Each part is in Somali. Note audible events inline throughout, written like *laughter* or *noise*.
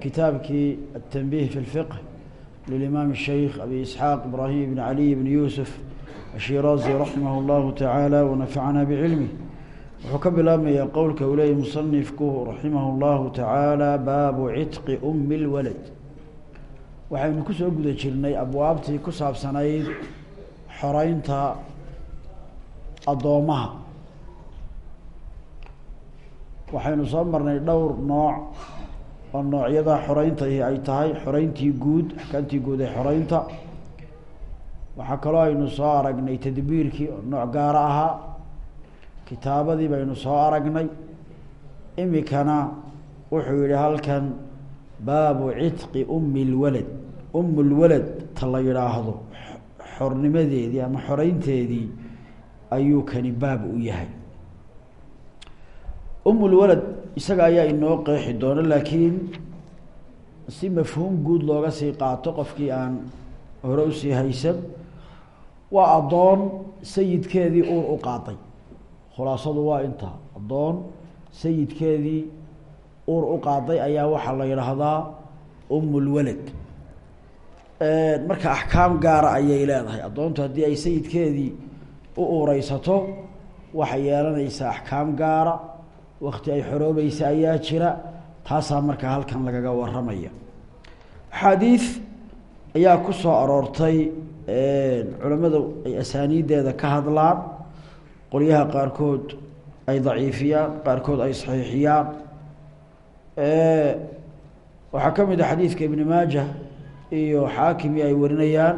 kitaabkii التنبيه في الفقه للإمام الشhيخ أبي إسحاaq إبراهيم بن علي بن يوسف الشhيrازي رحimه الله taعالى ونفعنا بعلمه wuxuu ka bilaabmaya qowlka uu leeyay مصنifku رaحimه الlahu taعaalى baabu citqi أmi الwalad waxaynu kusoo guda jirnay abwaabtii ku saabsanayd xoreynta addoomaha waxaynu soo marnay dhowr nooc oo noocyada xoreynta ay tahay xoreyntii guud axkaamtii guud ee xoreynta waxaa kaloo aynu soo aragnay tadbiirkii oo nooc gaara ahaa. Kitaabadii baynu soo aragnay. Imikana wuxuu yihi halkan baabu citqi umi lwalad umu lwalad ta la yidhaahdo xornimadeedii ama xoreynteedii ayuu kani baab u yahay umulwalad isaga ayaa inoo qeexi doono laakiin si mafhuum guud looga sii qaato qofkii aan hore u sii haysan waa addoon sayidkeedii uur u qaaday khulaasadu waa intaa addoon sayidkeedii uur u qaaday ayaa waxaa la yidhaahdaa umulwalad. Marka axkaam gaara ayay leedahay. Addoontu haddii ay sayidkeedii u uureysato waxay yeelanaysaa axkaam gaara wakti ay xoroobaysa ayaa jira taasaa markaa halkan lagaga waramaya axaadiis ayaa ku soo aroortay culamada ay asaaniiddeeda ka hadlaan. Qolyaha qaarkood ay daciifiyaan qaarkood ay saxiixiyaan. Waxaa ka mid a xadiidka ibni maaja iyo xaakimi ay warinayaan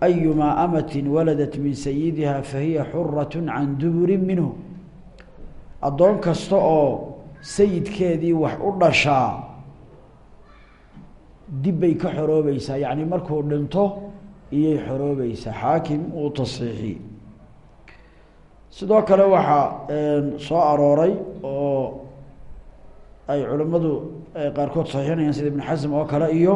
ayumaa amatin waladat min sayidiha fahiya xurat can duburi minhu addoon kasta oo sayidkeedii wax u dhashaa dibbay ka xoroobaysaa. Yacni markuu dhinto iyay xoroobaysaa. Xaakim uu tasiixiyey sidoo kale waxaa soo arooray oo ay culimmadu qaarkood saxiixinayaan sida ibn xasm oo kale iyo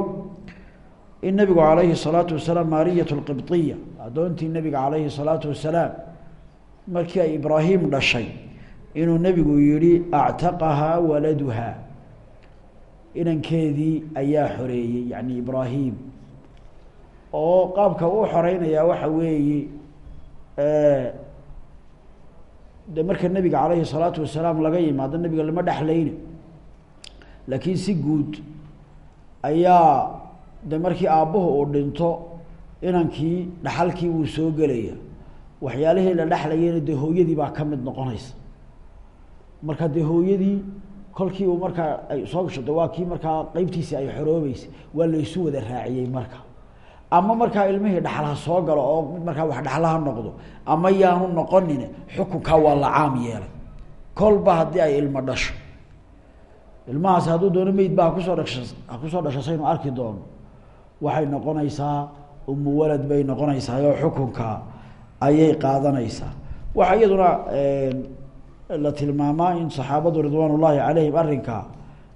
in nebigu calayhi salaatu wasalaam maariyat lqibdiya addoontii nebiga calayhi salaatu wasalaam markii ay ibraahim dhashay inuu nebigu yihi actaqahaa waladuha inankeedii ayaa xoreeyey yani ibraahim. Oo qaabka uu xoreynayaa waxa weeye de marka nebiga calayhi الsalaatu wasalaam laga yimaado nebiga lama dhexlayna laakiin si guud ayaa de markii aabbuhu uu dhinto inankii dhaxalkii wuu soo gelaya waxyaalihii la dhexlayana dee hooyadii baa ka mid noqonaysa marka dee hooyadii kolkii markaa ay soo gasho de waa kii markaa qeybtiisii ay xoroobeysay waa la isu wada raaciyey marka. Ama markaa ilmihii dhaxal ha soo galo oo mid markaa wax dhaxla ha noqdo ama yaanu noqonin xukunkaa waa la caam yeelay. Kolba haddii ay ilmo dhasho ilmahaasi hadduu doono meyd ba hakusoo dhasha ha ku soo dhasho saynu arki doono. Waxay noqonaysaa umu walad bay noqonaysaa oo xukunka ayay qaadanaysaa. Waxaa iyaduna la tilmaamaa in saxaabadu ridwaan ullaahi calayhim arrinka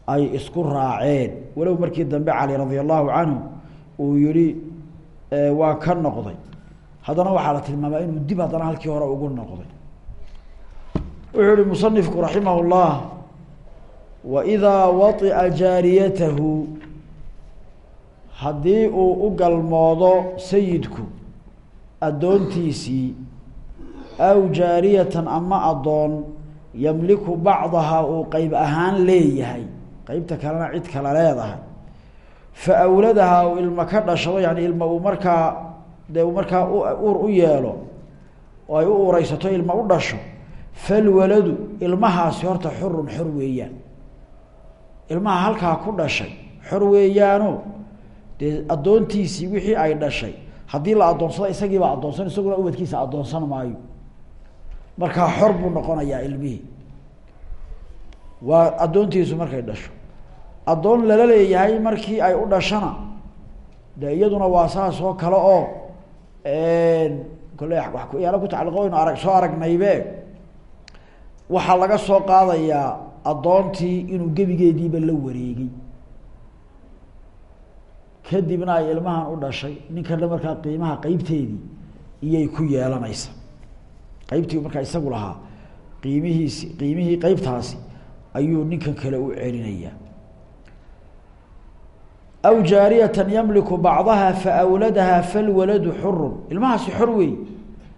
ay isku raaceen. Walow markii dambe cali radia allahu canhu uu yihi waa ka noqday. Haddana waxaa la tilmaamaa inuu dib haddana halkii hore ugu noqday. Wuxuu yihi musanifku raximah llah waidaa waطi'a jaariyatahu haddii uu u galmoodo sayidku addoontiisii aw jaariyatan ama addoon yamliku bacdahaa uu qeyb ahaan leeyahay. Qeybta kalena cid kale leedahay. Fa awladahaa uu ilmo ka dhashado yani ilmo uu markaa dee uu markaa uur u yeelo oo ay u uureysato ilmo u dhasho falwaladu ilmahaasi horta xurun xor weeyaan. Ilmaha halkaa ku dhashay xor weeyaano dee addoontiisii wixii ay dhashay. Haddii la addoonsado isagiibaa addoonsan isaguna ubadkiisa addoonsan maayo markaa xor buu noqonayaa ilmihii. Waa addoontiisu markay dhasho. Addoon lala leeyahay markii ay u dhashana de iyaduna waa saas oo kale oo kolle wax yaalo ku tacalluqo waynu arag soo aragnaybe. Waxaa laga soo qaadayaa addoontii inuu gebigeediiba la wareegay. Kadibna ay ilmahan u dhashay ninkana markaa qiimaha qeybteedii iyay ku yeelanaysa qeybtii markaa isagu lahaa qiimihiisi qiimihii qeybtaasi ayuu ninkan kale u celinayaa. Aw jaariyatan yamliku bacdaha faawladaha falwaladu xurun. Ilmahaasi xor wey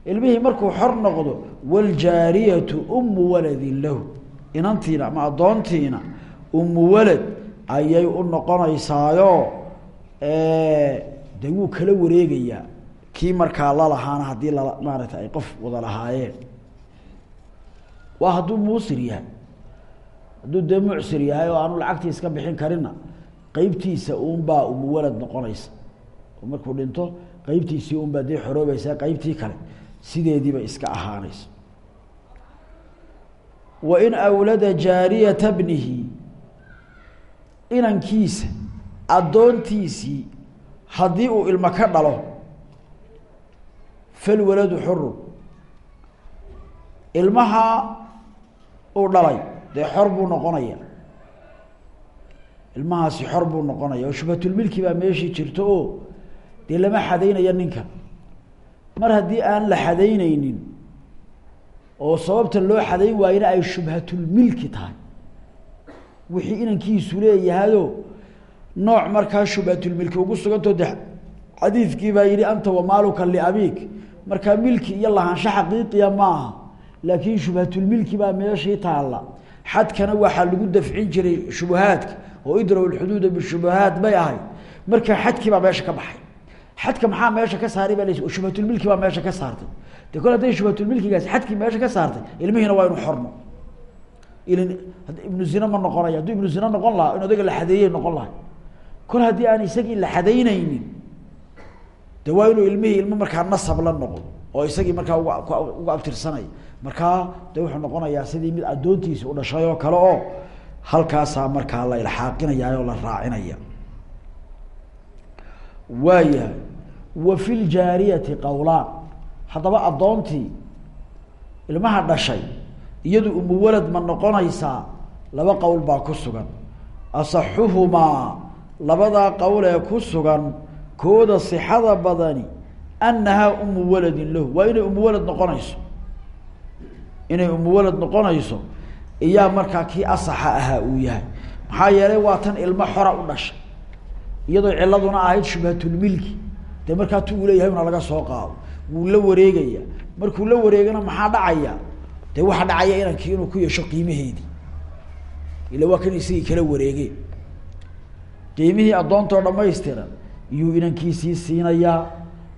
ilmihii markuu xor noqdo wljaariyatu umu waladin lahu. Inantiina ama addoontiina umu walad ayay u noqonaysaayo de wuu kala wareegayaa kii markaa lalahaana haddii lala maarata ay qof wada lahaayeen. Waa hadduu muusir yahay. Hadduu dee mucsir yahay oo aanu lacagtii iska bixin karina qeybtiisa unbaa umuwalad noqonaysa. Oo markuu dhinto qeybtiisii unbaa dee xoroobaysaa qeybtii kale sideediiba iska ahaanaysa. Wain awlada jaariyata bnihi inankiisa addoontiisii haddii uu ilmo ka dhalo falwaladu xurun ilmaha uu dhalay dee xor buu noqonaya ilmahaasi xor buu noqonaya oo shubhatulmilki baa meeshii jirto oo dee lama xadaynayo ninkan mar haddii aan la xadayneynin oo sababta loo xadayn waayena ay shubhatulmilki tahay. Wixii inankiisu leeyahayo nooc markaa shubhatulmilki ugu sugantao de xadiidkii baa yihi anta wamaaluka liabik markaa milki iyo lahaansho xaqiiqiya maaha laakiin shubhatulmilki baa meeshii taalla. Xadkana waxaa lagu dafcin jiray shubahaadka oo idraw lxuduuda bishubahaat bay ahayd marka xadkii baa meesha ka baxay. Xadka maxaa meesha ka saaray baa shubhatulmilki baa meesha ka saartay. De kol hadday shubhatulmilkigaasi xadkii meesha ka saartay ilmihiina waa inu xorno ilin ibnu zine ma noqonaya hadduu ibnu zine noqon lahaa in odayga la xadeeyey noqon lahay kol haddii aan isagii la xadayneynin de waa inuu ilmihii ilmo markaa nasab la noqdo oo isagii markaa uga abtirsanaya markaa de wuxuu noqonayaa sidii mid addoontiisi u dhashay oo kale oo halkaasaa markaa la ilxaaqinaya oo la raacinaya waayahay wa fi ljaariyati qowlaan haddaba addoontii ilmaha dhashay iyadu umuwalad ma noqonaysaa laba qowl baa ku sugan. Asaxuhumaa labadaa qowl ee ku sugan kooda sixada badani annahaa umu waladin lahu. Waa inay umuwalad noqonayso. Inay umuwalad noqonayso iyaa markaa kii asaxa ahaa uu yahay. Maxaa yeelay waa tan ilmo xora u dhashay. Iyadoo ciladuna ahayd shubhatulmilki dee markaa tu uu leeyahay una laga soo qaado. Wuu la wareegaya. Markuu la wareegana maxaa dhacaya? Dee waxaa dhacaya inankii inuu ku yeesho qiimaheedii. Ila waa kan isagii kala wareegeen qiimihii addoontoo dhamaystiran iyuu inankiisii siinayaa.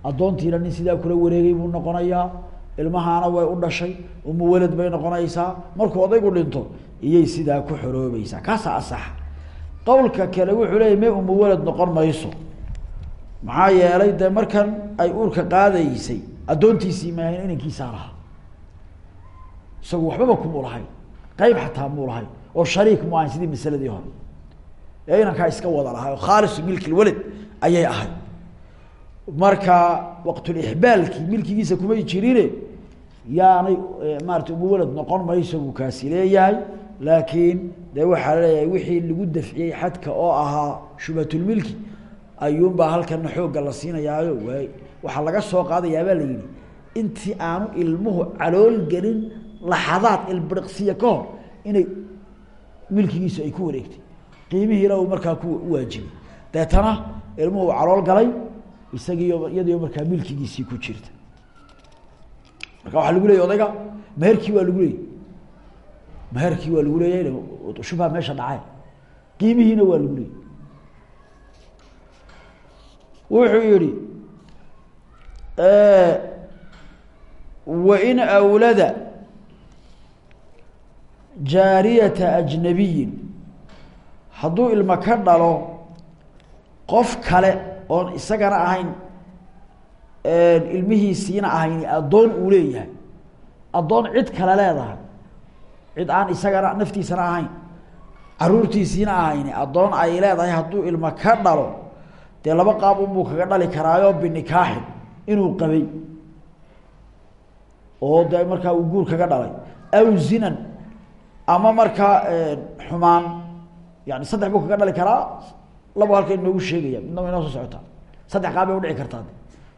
Addoontiina nin sidaa kula wareegay buu noqonayaa. Ilmahaana way u dhashay. Umu bay noqonaysaa. Markuu odaygu dhinto iyay sidaa ku xoroobaysaa. Kaasaa asaxa. Qowlka kale wuxuu leeyay me umu noqon mayso. Maxaa yeelay dee markan ay uurka qaadaysay addoontiisii maahayn inankiisaa lahaa. Isagu waxbaba kumuu lahayn. Qeyb xataa muu lahayn. Oo shariik mu ahayn sidii masaladii hore. Ee inankaa iska wada lahaa. Oo khaalisu milki lwalad ayay ahayd. Marka waqtulixbaalkii milkigiisa kumay jirine yaanay maarata umuwalad noqon mayso buu kaasi leeyahay. Laakiin dee waxaa la leeyahay wixii lagu dafciyey xadka oo ahaa shubhatulmilki ayuunbaa halkana xoogga la siinayaayo. Waay waxaa laga soo qaadayaabaa la yihi intii aanu ilmuhu calool gelin laxadaad ilbiriqsiya ka hor inay milkigiisu ay ku wareegtay. Qiimihiina uu markaa ku waajibay. Deetana ilmuhu calool galay isagiiyo iyadiyo markaa milkigiisii ku jirta. Marka waxaa lagu leeyay odayga meherkii waa lagu leeyay meherkii waa lagu leeyahay shubha meesha dhacay. Qiimihiina waa lagu leeyay wuxuu yihi wain awlada jaariyata ajnabiyin hadduu ilmo ka dhalo qof kale oon isagana ahayn ilmihiisiina ahayn addoon uu leeyahay. Addoon cid kale leedahay. Cid aan isagana naftiisana ahayn caruurtiisiina ahayni addoon ay leedahay hadduu ilmo ka dhalo dee laba qaab unbuu kaga dhali karaayo binikaaxin inuu qabay. Oo de markaa uu guur kaga dhalay. Aw zinan ama markaa xumaan yani saddex buu kaga dhali karaa labo halka inoogu sheegaya. Midnaba inoo soo socotaa saddex qaab bay udhici kartaa.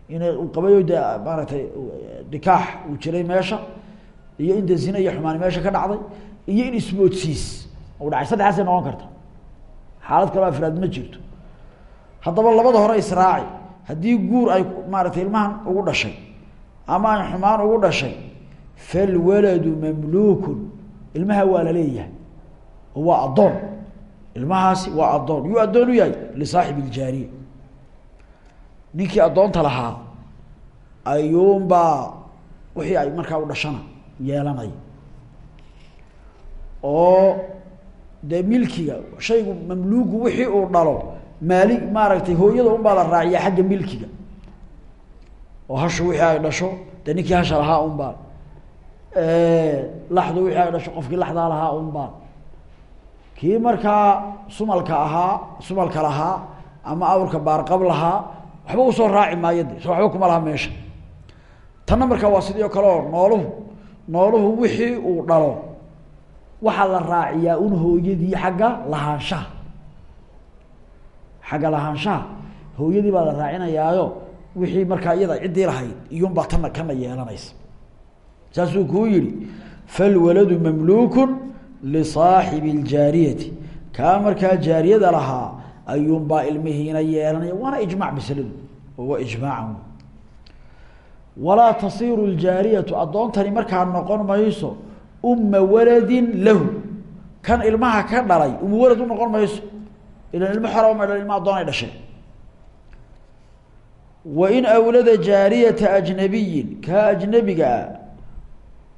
In uu qabayo maaragtay nikaax uu jiray meesha iyo in de iyo xumaani meesha ka dhacday iyo in ismoodsiis u dhacay. Saddexaasay noqon karta. Xaalad kaloo afraad ma jirto. Haddaba labada hore israaci haddii guur ay maaratay ilmahan ugu dhashay ama ay xumaan ugu dhashay falwaladu mamluukun. Ilmaha waa la leeyahay. Oo waa addoon ilmahaasi waa addoon. Yuu addoon u yahay lisaaxib iljaariya ninkii addoonta lahaa ayuunbaa wixii ay markaa u dhashana yeelanaya oo dee milkiga shaygu mamluugu wixii uu dhalo maali maaragtay hooyada unbaa la raaciya xagga milkiga. Oo hashu wixii ay dhasho dee ninkii hasha lahaa unbaa. Laxdu wixii ay dhasho qofkii laxdaa lahaa unbaa kii markaa sumalka ahaa sumalka lahaa ama awrka baarqab lahaa waxba u soo raaci maayo de so waxba kuma laha meesha. Tanna markaa waa sidii oo nooluhu nooluhu wixii uu dhalo waxaa la raaciyaa un hooyadii xagga lahaanshaha. Xagga lahaanshaha hooyadii baa la raacinayaayo wixii markaa iyada ciddii lahayd iyuunbaa tana kana yeelanaysa. Saasuu kuu yihi falwaladu mamluukun lisaaxibi ljaariyati kaa markaa jaariyada lahaa ayuunbaa ilmihiina yeelanaya waana ijmac masladu oo waa ijmaacan walaa tasiiru ljaariyatu addoontani markaa noqon mayso uma waladin lahu kan ilmaha ka dhalay uma walad u noqon mayso ilan ilmo xora uma dhalin ilma addoon ay dhasheen wain awlada jaariyata ajnabiyin kaa ajnabigaa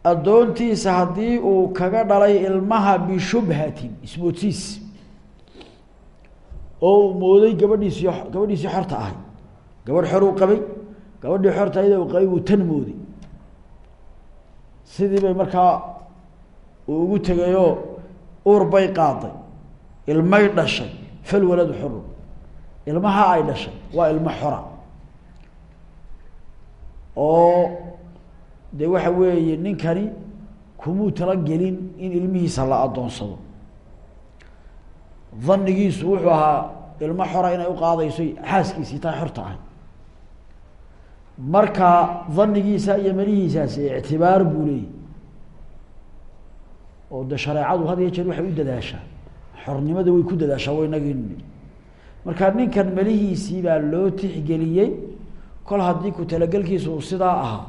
addoontiisa haddii uu kaga dhalay ilmaha bishubhatin ismoodsiis oo uu mooday gabadhiisii gabadhiisii xorta ahay. Gabadh xor uu qabay gabadhii xorta ayada uu qabay buu tan mooday. Sidii bay markaa uu ugu tegayoo uur bay qaaday ilmay dhashay falwaladu xuru ilmaha ay dhashay waa ilmo xora. Oo de waxa weeye ninkani kumuu talagelin in ilmihiisa la addoonsado. Danigiisu wuxuu ahaa ilmo xora inay uqaadayso xaaskiisii taa xorta ahay marka danigiisa iyo melihiisaasi ictibaar buu leeyahy oo de shareecadu had iyo jeer waxay u dadaashaa. Xornimada way ku dadaashaa waynagii marka ninkan melihiisii baa loo tixgeliyey kol haddii ku talagelkiisu uu sidaa ahaa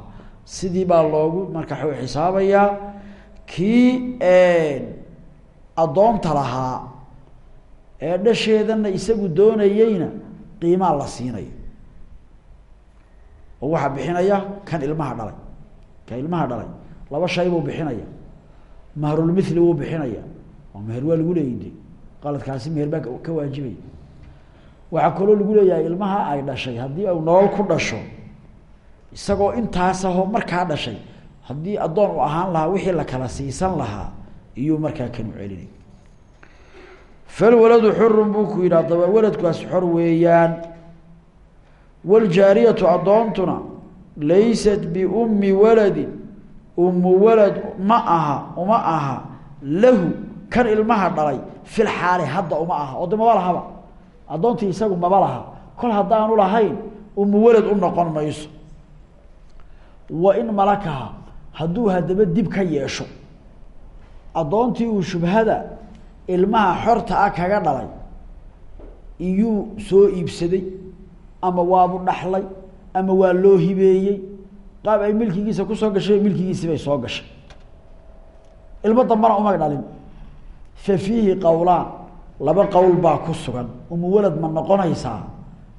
sidii baa loogu marka xisaabayaa kii addoonta lahaa ee dhasheedana isagu doonayeyna qiimaa la siinayo. Oo waxaa bixinaya kan ilmaha dhalay. Kan ilmaha dhalay. Laba shay buu bixinaya. Mahrulmithli wuu bixinaya. Oo meher waa lagu leeyi qaladkaasi meher baa ka waajibaya. Waxaa kaloo lagu leeyahay ilmaha ay dhashay. Haddii u nolol ku dhasho isagoo intaasahoo markaa dhashay. Haddii addoon u ahaan lahaa wixii la kala siisan lahaa iyuu markaa kanu celinay falwaladu xurun buu ku yidhi adaba waladkaas xor weeyaan. Wljaariyatu addoontuna laysat biummi waladin ummu walad ma aha uma aha lahu kan ilmaha dhalay fil xaali hadda uma aha. Oo de maba lahaba. Addoontii isagu maba laha. Kol haddaanu lahayn ummu walad u noqon mayso wa in malakaha hadduu haddaba dib ka yeesho. Addoontii uu shubhada ilmaha xorta ah kaga dhalay iyuu soo iibsaday ama waabu dhaxlay ama waa loo hibeeyey qaab ay milkigiisa ku soo gashay milkigiisii bay soo gashay. Ilmo dambana umay dhalin. Fa fiihi qowlaan laba qowl baa ku sugan. Umu walad ma noqonaysaa?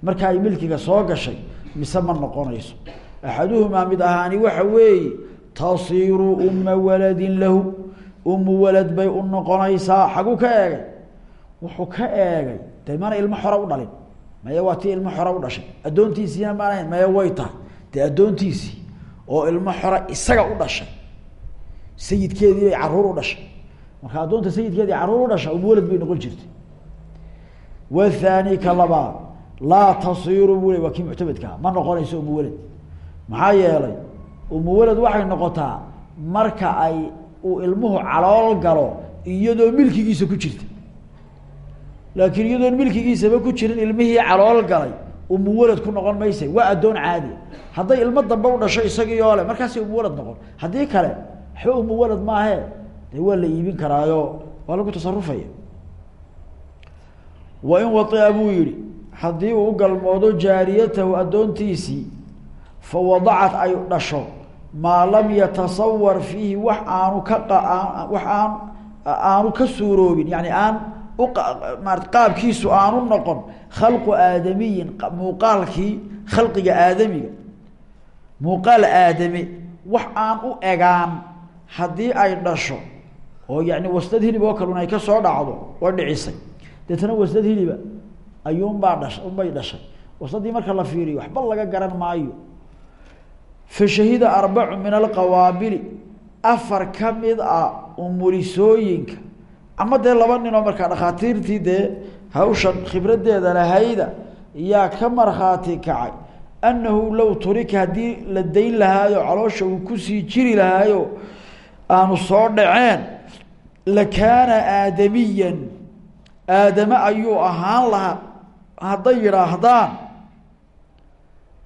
Marka ay milkiga soo gashay mise ma noqonayso axaduhumaa mid ahaani waxa weeye tasiiru uma waladin lahu umu walad bay u noqonaysaa xaguu ka eegay wuxuu ka eegay de mana ilmo xora u dhalin maya waa tii ilmo xora u dhashay addoontiisiina maan ahayn maya way tahay dee addoontiisii oo ilmo xora isaga u dhashay sayidkeedii bay carruur u dhashay marka addoonta sayidkeedii carruur u dhasha umuwalad bay noqon jirtay wathani ka labaad laa tasiru buu le waa kii ma noqonayso umuwalad maxaa yeelay umuwalad waxay noqotaa marka ay uu ilmuhu calool galo iyadoo milkigiisa ku jirta. Laakiin iyadoon milkigiisaba ku jirin ilmihii calool galay umuwalad ku noqon maysa waa addoon caadi. Hadday ilmo dambe u dhasho isagii oo le markaasay umuwalad noqon. Haddii kale waxba umuwalad maahe dee waa la iibin karaayo. Waa lagu tasarufaya. Wa in waia buu yihi haddii uu u galmoodo jaariyatahu addoontiisii fa wadacat ay dhasho maa lam yatasawar fiihi wax aanu ka wax aan aanu ka suuroobin yani aan umarat qaabkiisu aanu noqon khalqu aadamiyin muuqaalkii khalqiga aadamiga muuqaal aadame wax aan u egaan haddii ay dhasho oo yani wasdad hilib oo kalun ay ka soo dhacdo way dhicisay. Deetana wasdad hiliba ayuunbaa dhasha unbay dhashay. Wasdadii marka la fiiriyo waxba laga garan maayo fa shahida arbacu min alqawaabili afar ka mid a umulisooyinka. Ama dee laba ninoo markaa dhakhaatiirtii dee hawshan khibradeeda lahayda yaa ka markhaati kacay. Annahu low turika haddii la dayn lahaayo caloosha uu ku sii jiri lahaayo aanu soo dhaceen lakaana aadamiyan. Aadame ayuu ahaan lahaa hadday yidhaahdaan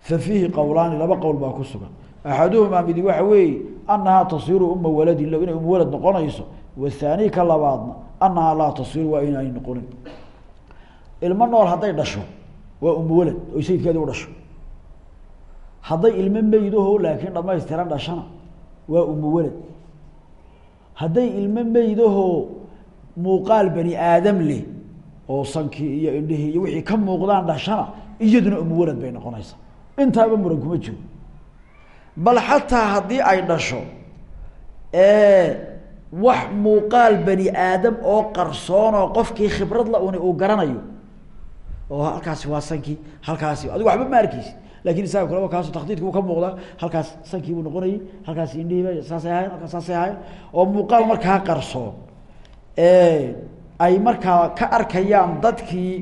fa fiihi qowlaani laba qowl baa ku sugan. Axaduhumaa midi waxa weeye annahaa tasiru uma waladin low inay uma walad noqonayso wathaani ka labaadna annahaa laa tasiru waa inaanay noqonin. Ilmo nool hadday dhasho waa uma walad oy sayidkeedii u dhasho. Hadday ilmo meydaho laakiin dhamaystiran dhashana waa uma walad. Hadday ilmo meydaho muuqaal bani aadam leh oo sankii iyo indhihii iyo wixii ka muuqdaan dhashana iyaduna uma walad bay noqonaysaa intaaba muran kuma jiro. Bal xataa haddii ay dhasho wax muuqaal bani aadam oo qarsoon oo qofkii khibrad la uni uu garanayo oo halkaasi waa sankii halkaasi adigu waxba ma arkeysi laakiin isaga kulaba kaaso takdiidki uu ka muuqdaa halkaas sankii buu noqonayay halkaas indhihiiba saasay ahayn halkaas saasay ahayn oo muuqaal markaa qarsoon. Ay markaa ka arkayaan dadkii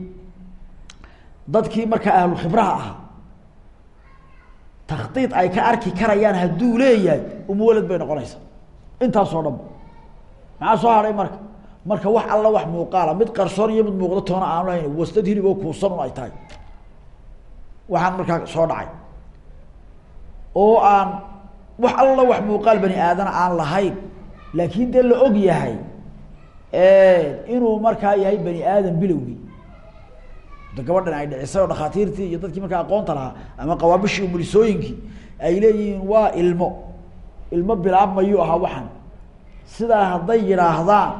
dadkii markaa ahlulkhibraha ahaa takdiid ay ka arki karayaan hadduu leeyahay uma walad bay noqonaysaa intaasoo dhan maxaa soo hadhay marka marka wax alla wax muuqaala mid qarsoon iyo mid muuqdo toona aanu lahayn wasdad hilib oo kuusan un ay tahay waxaan markaa soo dhacay oo aan wax alla wax muuqaal bani aadana aan lahayn laakiin dee la og yahay inuu markaa yahay bani aadam bilowgii gabadhan ay dhicisay oo dhakhaatiirtii iyo dadkii markaa aqoonta lahaa ama qawaabishii umulisooyinkii ay leeyihiin waa ilmo. Ilmo bilaabmayuu ahaa waxan. Sidaa hadday yidhaahdaan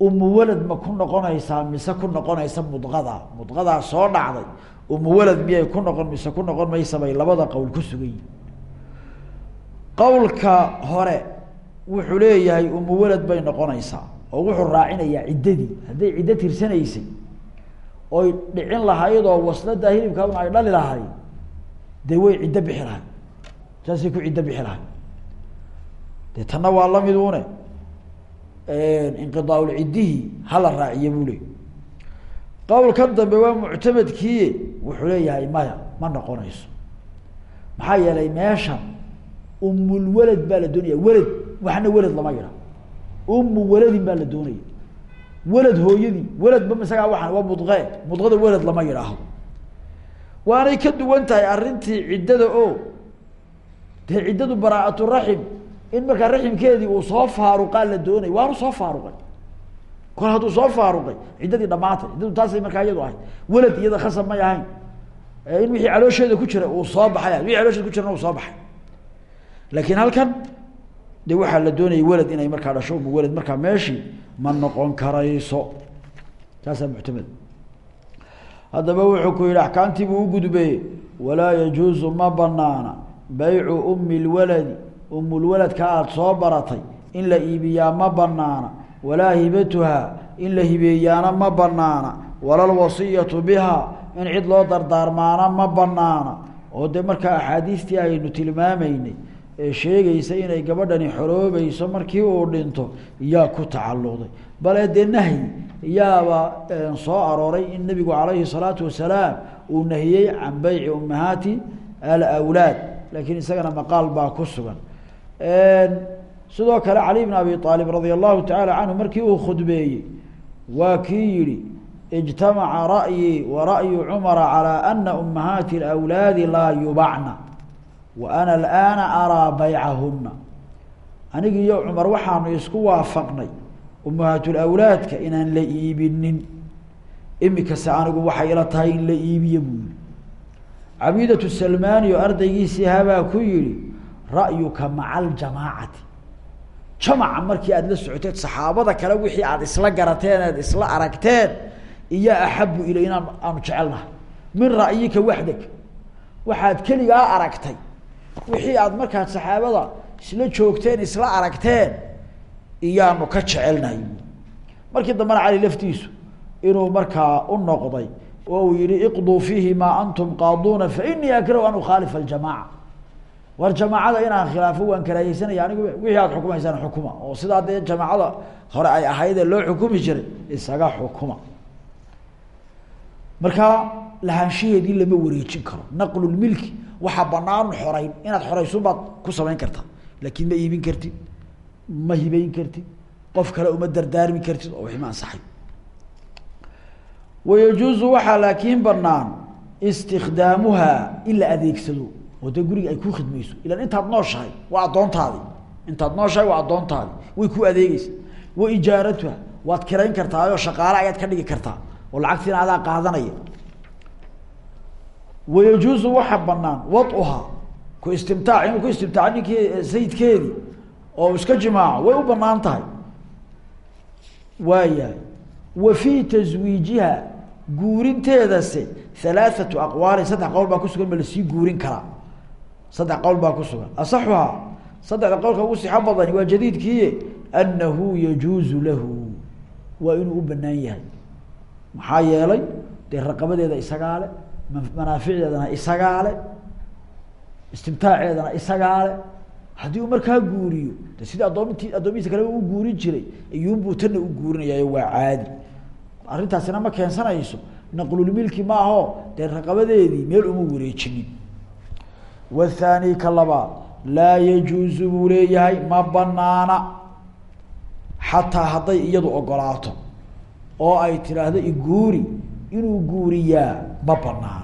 umuwalad ma ku noqonaysaa mise ku noqonaysa mudqada? Mudqadaa soo dhacday. Umuwalad miyay ku noqon mise ku noqon maysa bay labada qowl ku sugan yihiin qowlka hore wuxuu leeyahay umuwalad bay noqonaysaa oo wuxuu raacinayaa ciddadii. Hadday ciddo tirsanaysay oy dhicin lahaydoo waslada hilibkaadun ay dhali lahayd dee way ciddo bixi lahay saasay ku ciddo bixi lahay dee tanna waa la mid une inqiaaulciddihii hala raaciye buu leey qowlkan dambe waa muctamadkiiye wuxuu leeyahay maya ma noqonayso. Maxaa yeelay meeshan umulwalad baa la doonaya welad waxna welad lama yidha umu waladin baa la doonaya welad hooyadii weladba isagaa waxaan waa mudqe mudqada welad lama yidhaahdo. Waanay ka duwan tahay arrintii ciddada o dee ciddadu baraaatu raxim in markaa raximkeedii uu soo faaruqaa la doonay waanu soo faaruqay. Kol hadduu soo faaruqay ciddadii dhamaatay ciddadu taasay markaa iyadu ahayd. Welad iyada khasab may ahayn. In wixii caloosheeda ku jira uu soo baxay wixii caloosheeda ku jirana uu soo baxay. Laakiin halkan de waxaa la doonayay welad inay markaa dhasho welad ma noqon karayso. Taasaa muctamad haddaba wuxuu ku yihi axkaamtii buu ugudbeye walaa yajuuzu ma banaana baycu umi lwaladi umulwaladka aada soo baratay in la iibiyaa ma banaana walaa hibatuhaa in la hibeeyaana ma banaana walalwasiyatu biha in cid loo dardaarmaana ma banaana oo de markaa axaadiistii aynu tilmaamaynay ee sheegaysa inay gabadhani xoroobayso markii uu dhinto yaa ku tacalluqday. Bale dee nahyi yaaba soo arooray in nebigu calayhi salaatu wasalaam uu nahiyey can beyci ummahaati alawlaad laakiin isagana maqaal baa ku sugan. Sidoo kale cali bn abi aalib radia allahu tacaala canhu markii uu khudbeeyey waa kii yihi ijtamaca ra'yii wa ra'yu cumara calى ana umahaati اlawlaadi laa yubacna wa ana alaana araa baycahuna anigi iyo cumar waxaanu isku waafaqnay umahaatulawlaadka inaan la iibinin. Imikase anigu waxay ila tahay in la iibiye buu yihi cabidatu salmani oo ardaygiisii habaa ku yihi ra'yuka maca aljamaacati jamaca markii aada la socoteed saxaabada kale wixii aada isla garateen aad isla aragteen iyo axabu ilayna aanu jecelnahay. Min ra'yika waxdag waxaad keligaa aragtay wixii aad markaad saxaabada isla joogteen isla aragteen iyaanu ka jecelnahay. Markii dambena cali laftiisu inuu markaa u noqday oo uu yihi iqduu fiihi maa antum qaaduuna fainii akrahu an ukhaalifa aljamaca war jamaacada inaan khilaafo waan karaaheysanaya anigu wixii aad xukumaysaan xukuma. Oo sidaa dee jamaacada hore ay ahaydee loo xukumi jiray isaga xukuma. Markaa lahaanshaheedii lama wareejin karo. Naqlulmilki waxaa banaan xoreyn inaad xoreysun baad ku samayn kartaa laakiin ma iibin kartid ma hibeyn kartid qof kale uma dardaarmi kartid oo wixii ma ansaxay. Wayajuuzu waxaa laakiin banaan istikdaamuha in la adeegsado oo guriga ay ku khidmayso ilan intaad nooshahay waa addoontaadi. Intaad nooshahay waa addoontaadi. Way ku adeegeysa wa ijaaratuha waad kirayn kartaayoo shaqaale ayaad ka dhigi kartaa oo lacagtiina adaa qaadanaya wayajuuzu waxa banaan waduhaa ku istimtaac inuu ku istimtaaco ninkii sayidkeedii oo iska jimaaco way u bannaan tahay waayahay wa fii taswiijiha guurinteedase halaathatu aqwaalin saddex qowl baa kusugan ma la sii guurin karaa saddex qowl baa ku sugan asaxuhaa saddexda qowlka ugu sixo badani waa jadiidkiiye annahu yajuuzu lahu waa inuu u banaan yahay maxaa yeelay dee raqabadeeda isagaa le manaaficdeedana isagaa le istimtaaceedana isagaa le haddii uu markaa guuriyo de sidii addoomintii addoomihiisa kaleba u guurin jiray iyuunbuu tanna u guurinayaayo waa caadi. Arrintaasina ma keensanayso naqlulmilki maaho dee raqabadeedii meel uma wareejinin. Wathani ka labaad laa yajuuzu buu leeyahay ma banaana xataa hadday iyadu ogolaato oo ay tidhaahdo iguuri inuu guuriyaa ma banaana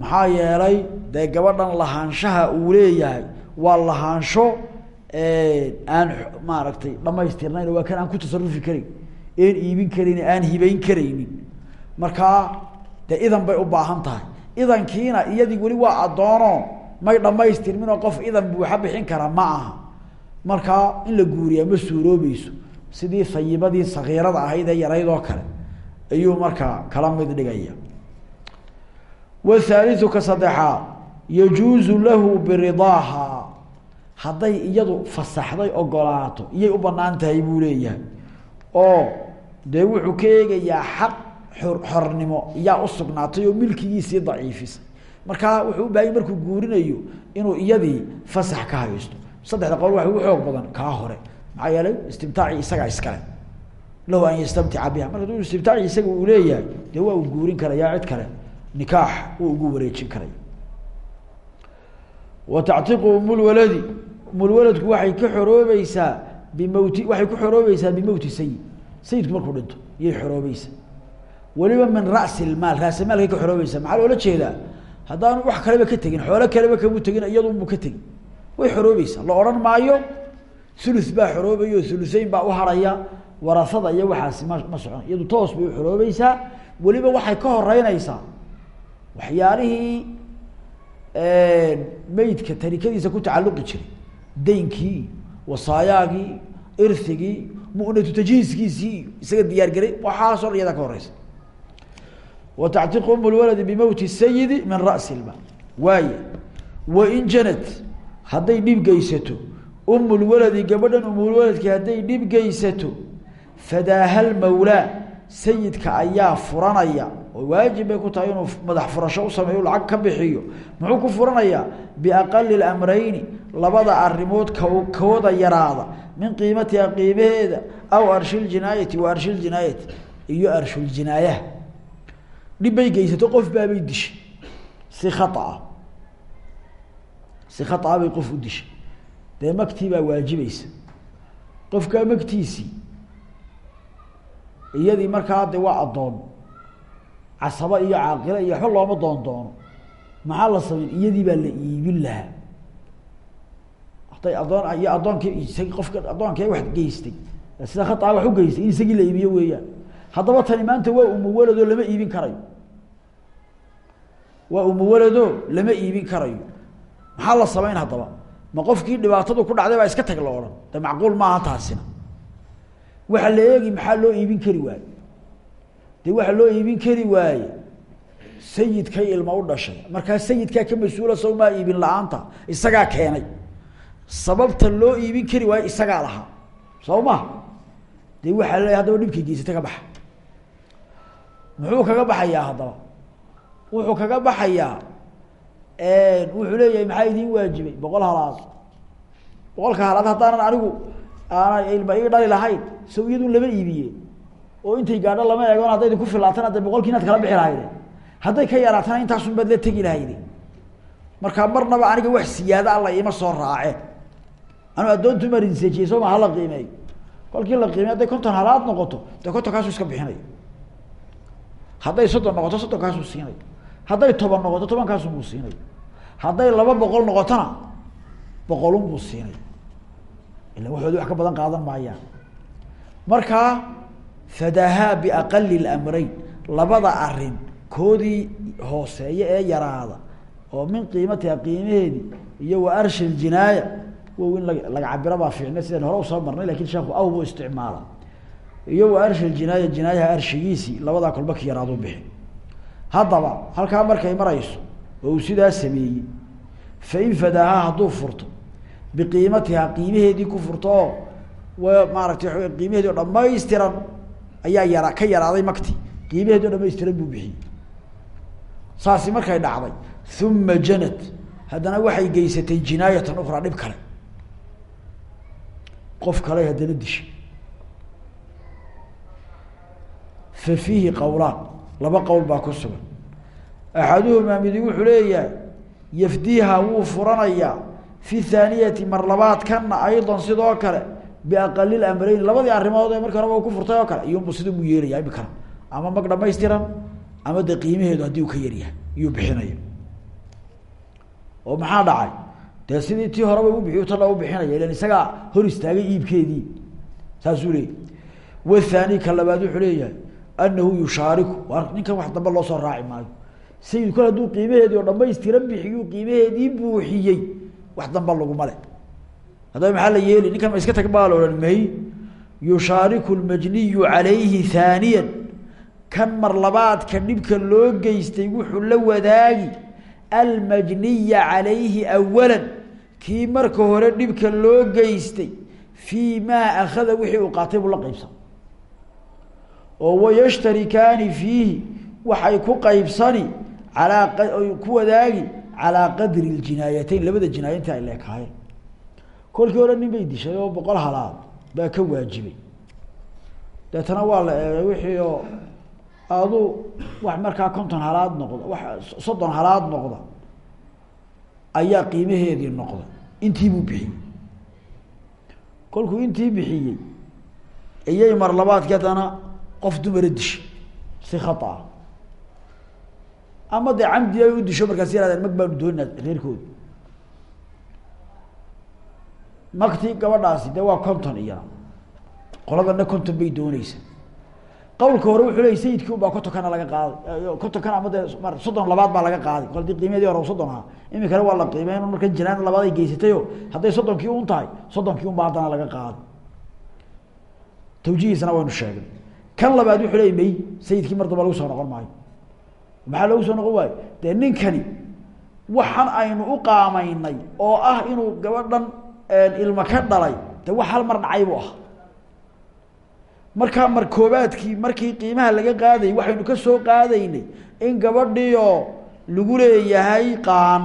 maxaa yeelay dee gabadhan lahaanshaha uu leeyahay waa lahaansho aan maaragtay dhamaystirnayn waa kan aan ku tasarufi karayn een iibin karayni aan hibeyn karaynin. Markaa dee idan bay u baahan tahay. Idankiina iyadii weli waa addoono may dhamaystirmin oo qof idan buuxa bixin kara ma aha. Markaa in la guuriyaa ma suuroobeyso sidii hayibadii sakiirada ahayd ee yarayd oo kale ayuu markaa kala mid dhigaya wthaaliu ka saddexaad yajuuzu lahu biridaaha. Hadday iyadu fasaxday ogolaato iyay u bannaan tahay buu leeyahay. Oo dee wuxuu ka eegayaa xaq xor xornimo iyaa usugnaatay oo milkigiisii daciifisay. Markaa wuxuu u baahanya markuu guurinayo inuu iyadii fasax ka haysto. Saddexda qol waxa ugu xoog badan kaa hore. Maxaa yeelay istimtaaci isagaa iskale. Lahu an yastamtica biha. Marka aduu istimtaaci isaga uu leeyahay dee waa uu guurin karayaa cid kale nikaax uu ugu wareejin karaya wa tactiqu umulwaladi umulwaladku waxay ka xoroobeysaa bimowti waxay ku xoroobeysaa bimowti sayid. Sayidku markuu dhinto iyay xoroobeysaa weliba min ra'si lmaal raasamaalkay ka xoroobeysaa maxaa loola jeedaa? Haddaanu wax kaleba ka tegin xoolo kaleba kamu tegin iyadunbu ka tegin. Way xoroobeysaa la odhan maayo thulu baa xoroobayo thuluseyn baa u haraya warasada iyo waxaasi ma ma socon. Iyadu toos bay u xoroobeysaa weliba waxay ka horeyneysaa waxyaalihii meydka tarikadiisa ku tacalluqi jiray. Daynkii wasaayaagii irhigii munatu tajhiiskiisii isaga diyaargaray waxaasoo dhan iyadaa ka horeysa. Wa tactiqu um lwaladi bimowti sayidi min ra'si lma waaya wain janad hadday dhib geysato umulwaladi gabadhan umulwaladki hadday dhib geysato fadaaha lmawlaa sayidka ayaa furanaya oo waajib bay ku tahay inuu madax furasho u sameeyo lacag ka bixiyo. Muxuu ku furanayaa? Biaqali lamrayni labada arimood kooda yaraada. Min qiimatiha qiimaheeda aw arshiljinaayati wa arshiljinaayati iyo arshuljinaayaha dhib bay geysato qof baabay dishay. Si khaaa si khaaa bay qof u dishay. Dee magtii baa waajibaysa. Qofkaa magtiisii iyadii markaa de waa addoon casabo iyo caaqilo iyo waxba looma doon doono maxaa la sameyn iyadii baa la iibin lahaa. Haday addoon iyo addoonkii isagi qofka addoonkee wax geystay. Sida khaaa wax u geystay in isagii la iibiyo weeyaan. Haddaba tani maanta waa umuwaladoo lama iibin karayo. Waa umuwaladoo lama iibin karayo. Maxaa la samayn haddaba? Ma qofkii dhibaatadu ku dhacday baa iska tag la odhan. De macquul maaha taasina. Waxaa la eegi maxaa loo iibin kari waaye dee waxaa loo iibin kari waaye. Sayidkay ilma u dhashay. Markaa sayidkaa ka mas'uula saw maa iibin la'aanta isagaa keenay. Sababta loo iibin kari waayo isagaa lahaa. Soo ma? Dee waxaa leeyahy haddaba dhibkii geysata ka baxa. Muxuu kaga baxayaa haddaba? Wuxuu kaga baxayaa wuxuu leeyahay maxaa idiin waajibay? Boqol halaad. Boqolka halaad haddaanan anigu aanay ilma ii dhali lahayn saw iyadun lama iibiye oo intay gaadho lama eegoon hadday idinku filaatana de boqolkii kala bixi lahayde hadday ka yaraatana intaasun baad la tegi lahayde markaa marnaba aniga wax siyaada alla ima soo raaceen anu addoontu ma rinseejiyey soo ma hala qiimeeyo kolkii la qiimey hadday konton halaad noqoto dee konton kaasuu iska bixinayo hadday soddon noqoto soddon kaasuu siinayo hadday toban noqoto toban kaasun buu siinayo hadday laba boqol noqotona boqolun buu siinay. Ila waxoodi wax ka badan qaadan maayaan markaa fadahaa biaqali lamrayn labada arrin koodii hooseeya ee yaraada oo min qiimatiha qiimaheedii iyo wa arshi ljinaaya wow in laga cabiro baa fiicne sidaan hore u soo marnay laakiin sheeku aw buu isticmaala iyo wa arshi ljinaaya jinaayaha arshigiisii labadaa kolba ka yaraadu bixi haddaba halkaa markay marayso oo uu sidaa sameeyey fain fadaahaa hadduu furto biqiimatihaa qiimaheedii ku furto oo waa qiimaheedi o dhamaystiran ayaa yara ka yaraaday makti. Qiimaheedi o dhamaystiran buu bixiyey. Saasi markay dhacday uma janat. Haddana waxay geysatay jinaayatan ukraa dhib kale. Qof kale haddana dishay. Fa fiihi qowlaan laba qowl baa ku sugan. Axaduhumaa midi wuxuu leeyahay yafdiiha wuu furanayaa. Fi thaaniyati mar labaadkana aydan sidoo kale biaqali lamreyn labadii arrimood ee markii horeba u ku furtay oo kale iyunbu sidii buu yeelaya imikana ama mag dhamaystiran ama de qiimaheedu uu ka yaryahay iyuu bixinaya oo maxaa dhacay? Dee sidii tii horeba u bixiy tana u bixinaya ilan isagaa hor istaagay iibkeedii. Saasuu leeyay wathaani ka labaad wuxuu leeyahay anahu yushaariku waa ninkan wax dambe loo soo raaci maayo. Sayid kol hadduu qiimaheedii oo dhamaystiran bixiyu qiimaheedii buuxiyey wax damba laguma le haddaba maxaa la yeeli? Ninkan ma iska tag baa la odhan may yushaariku lmajniyu calayhi haaniyan kan mar labaadka dhibka loo geystay wuxuu la wadaagi almajniya calayhi awalan. Kii marka hore dhibka loo geystay fii maa akhada wixii uu qaatay buu la qaybsan. Oo wayashtarikaani fiihi waxay ku qaybsani alaa ku wadaagi calaa qadri ljinaayatayn labada jinaaye inta ay leekaayeen kolkii hore nin bay dishay oo boqol halaad baa ka waajibay. Deetana waa la eegay wixii oo adu wax markaa konton halaad noqda wax soddon halaad noqda ayaa qiimaheedii noqda. Intii buu bixiyey. Kolkuu intii bixiyey iyay mar labaadkii haddana qof dumara dishay si khata ama dee camdi ay u disho markaas yarahdeen mag baanu doonina reerkooda magtii gabadhaasi dee waa konton iyana qoladana konton bay dooneysa qawlka hore wuxuu leeyay sayidkii unbaa kontonkana laga qaaday kontonkan ama dee soddon labaad baa laga qaaday kol haddii qiimadii hore soddon ahaa. Imikana waa la qiimeyn markan jinaan labaad ay geysatayo hadday soddonkii un tahay soddonkii unbaa haddana laga qaaday tawjihiisana waynu sheegnay. Kan labaad wuxuu leeyay may sayidkii mar damba lagu soo noqon maayo. Maxaa loogu soo noqon waayo? Dee ninkani waxan aynu u qaamaynay oo ah inuu gabadhan ilma ka dhalay de wax hal mar dhacay buu ah markaa mar koobaadkii markii qiimaha laga qaadayay waxaynu ka soo qaadaynay in gabadhiioo lagu leeyahay qaan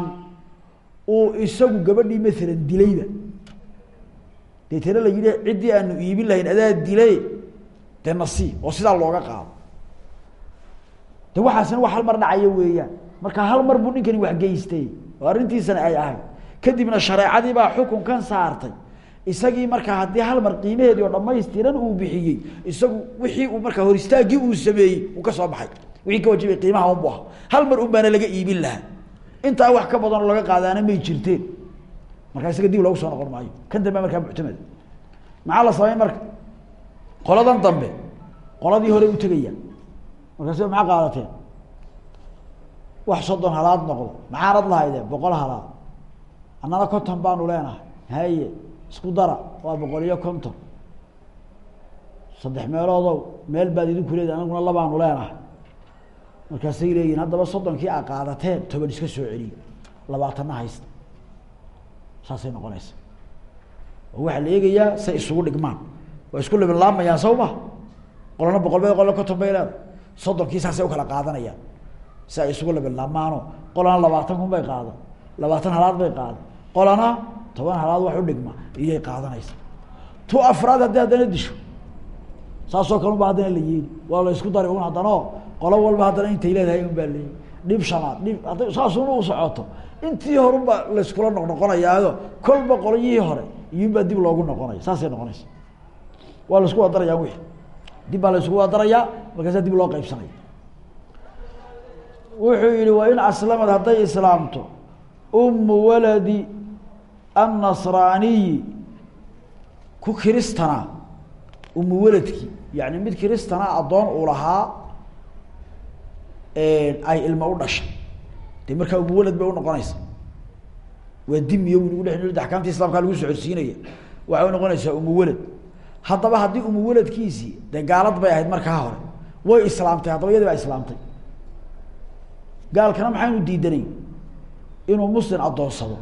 uu isagu gabadhii maalan dilayba deetana la yidhi ciddii aanu iibin lahayn adaa dilay dee nasiib. Oo sidaa looga qaado de waxaasina wax hal mar dhacayo weeyaan. Marka hal mar buu ninkani waxgeystay oo arrintiisana ay ahayd kadibna shareecadii baa xukunkan saartay. Isagii markaa haddii hal mar qiimaheedii oo dhamaystiran uu bixiyey isagu wixii uu markaa hor istaaggii uu sameeyey uu ka soo baxay. Wixii ka wajibay qiimaha unbu aha hal mar un baana laga iibin lahaa. Intaa wax ka badanoo laga qaadaana may jirteen. Markaa isaga dib loogu soo noqon maayo. Kan dambe markaa muctamad. Maxaa la sameyn marka? Qoladan dambe. Qoladii hore u tegaya markaas maxaa qaadateen? Wax soddon halaad noqdo. Maxaanad lahayde boqol halaad annana konton baanu leenahay. Haye isku dara. Waa boqol iyo konton. Saddex meeloodow meel baad idinku leedi anaguna labaanu leenahay. Markaasay leeyihiin haddaba soddonkii a qaadateen toban iska soo celiyo. Labaatanna haysta. Saasay noqonaysa oo waxaa la eegayaa say isugu dhigmaan. Waa isku libilaamayaan saw ma? Qolana boqol bay qolna konton bay leedahay. Soddonkii saasay u kala qaadanayaan. Si ay isugu libilaamaano qolana labaatan kun bay qaadan. Labaatan halaad bay qaadan qolana toban halaad wax u dhigma iyay qaadanaysa. Tu afraad haddii haddana disho. Saasoo kale unba haddana la yeeli. Waa la isku dari un haddanao qolo walba haddana intay leedahay un baa leeyi dhib shanaad dhib hadda saasuna u socoto intii horunba layskula noqnoqonayaayo kolba qolyihii hore iyunbaa dib loogu noqonaya saasay noqonaysa. Waa la isku wadarayaa wixi dib baa la wadarayaa markaasaa dib loo qaybsanaya. Wuxuu yihi wa in aslamad hadday islaamto umu waladi annasraaniyi ku kiristana umu waladkii yani mid kiristana addoon uu lahaa ay ilmo u dhashay de markaa umu walad bay unoqonaysa waa dimiyo lagu dhe axkaamta islamkaa lagu socodsiinaya waxay unoqonaysaa umu walad haddaba haddii umu waladkiisii dee gaalad bay ahayd markaa hore way islaamtay haddaba iyadii baa islaamtay gaalkana maxaynu diidanay inuu muslim addoonsado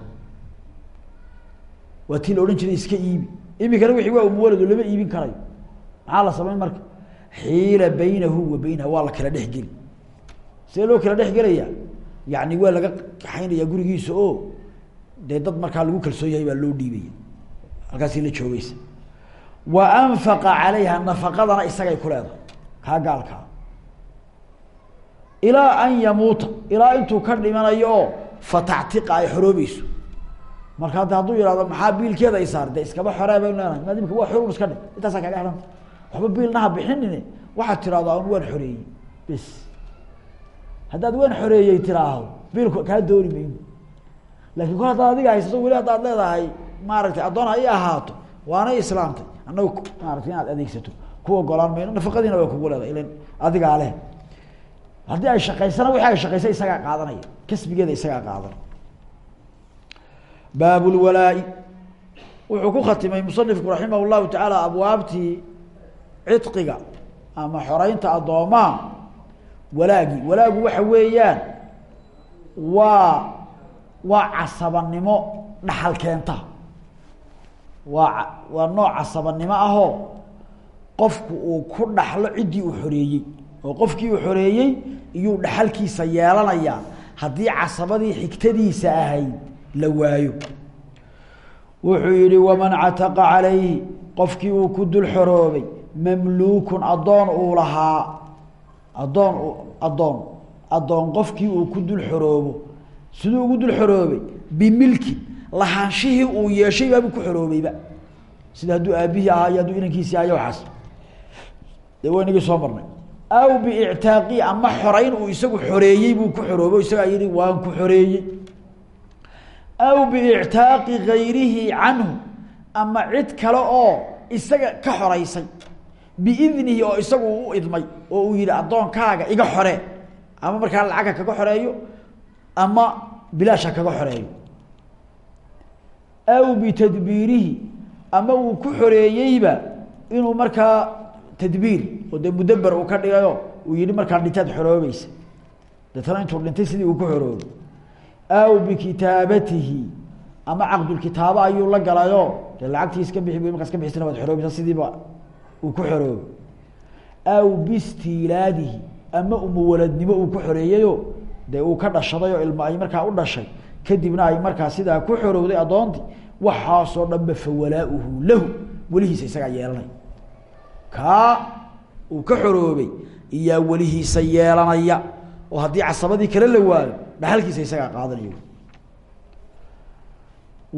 waa tii la odhan jiray iska iibi. Imikana wixii waa umuwalado lama iibin karayo maxaa la samayn marka? Xiila baynahu wa baynaha waa la kala dhexgeli see loo kala dhexgelaya yani waa laga kaxaynaya gurigiisa oo dee dad markaa lagu kalsoon yahay baa loo dhiibaya. Halkaasi la joogeysa wa anfaqa calayha nafaqadana isagay ku leedahay. Kaa gaalkaa. Ilaa an yamuuta. Ilaa intuu ka dhimanayo oo fatactiqa ay xoroobeyso marka hadda hadduu yihahdo maxaa biilkeeda ay saar de iskaba xoree baynu leenahay maadimka waa xorun iska dhig. Intaasaa kaaga xidhanta waxba biilnaha bixinine waxaad tiraahdo an waan xoreeyey. Bes haddaad waan xoreeyey tiraahdo biilku kaa dooni mayno laakin kol haddaad adiga haysato weli haddaad leedahay maaragtay addoon ha i ahaato waanay islaamtay. Annaga maaragtay inaad adeegsato ku ogolaan mayno nafaqadiina waa kugu leedahay ilan adigaa leh. Haddii ay shaqaysana wixii ay isagaa qaadanaya. Kasbigeeda isagaa qaadanaya baab lwalaa-i wuxuu ku khatimay musanifku raximah llahu tacaala abwaabtii cidqiga ama xoreynta addoomaha walaagii walaagu waxa weeyaan waa waa casabanimo dhaxal keenta. Waa waa nooc casabanimo ahoo qofku uu ku dhaxlo ciddii uu xoreeyey. Oo qofkii uu xoreeyey iyuu dhaxalkiisa yeelanayaa. Haddii casabadii xigtadiisa ahayd la waayo. Wuxuu yihi waman cataqa calayhi qofkii uu ku dul xoroobay mamluukun addoon uu lahaa. Addoon addoon addoon qofkii uu ku dul xoroobo. Siduu ugu dul xoroobay bimilki lahaanshihii uu yeeshay baabuu ku xoroobayba sida hadduu aabihii ahaa iyo hadduu inankiisii ahayo waxaas. Dee waynagii soo marnay. Aw biictaaqi ama xoreyn uu isagu xoreeyey buu ku xoroobo isagaa yihi waan ku xoreeyey aw biictaaqi gayrihi canhu ama cid kale oo isaga ka xoreysay biidnihi oo isagu u idmay oo uu yihi addoonkaaga iga xoree ama markaa lacagha kaga xoreeyo ama bilaasha kaga xoreeyo. Aw bitadbiirihi ama uu ku xoreeyeyba inuu markaa tadbiir oo dee mudaber uu ka dhigayo uu yihi markaa dhintaad xoroobaysa. Deetana intuu dhintay sidii uu ku xoroobay aw bikitaabatihi ama caqdulkitaabo ayuu la galayo dee lacagtii iska bixi markaas ka bixisana waad xoroobaysaa sidiiba uu ku xoroobay aw bistiilaadihi ama umuwaladnimo uu ku xoreeyeyo dee uu ka dhashaday oo ilmo ay markaa u dhashay kadibna ay markaa sidaa ku xorowday addoontii waxaasoo dhanba fa walaa-uhu lahu welihiisa isagaa yeelanaya kaa uu ka xoroobay iyaa welihiisa yeelanaya oo haddii casabadii kale la waayo dhaxalkiisa isagaa qaadanaya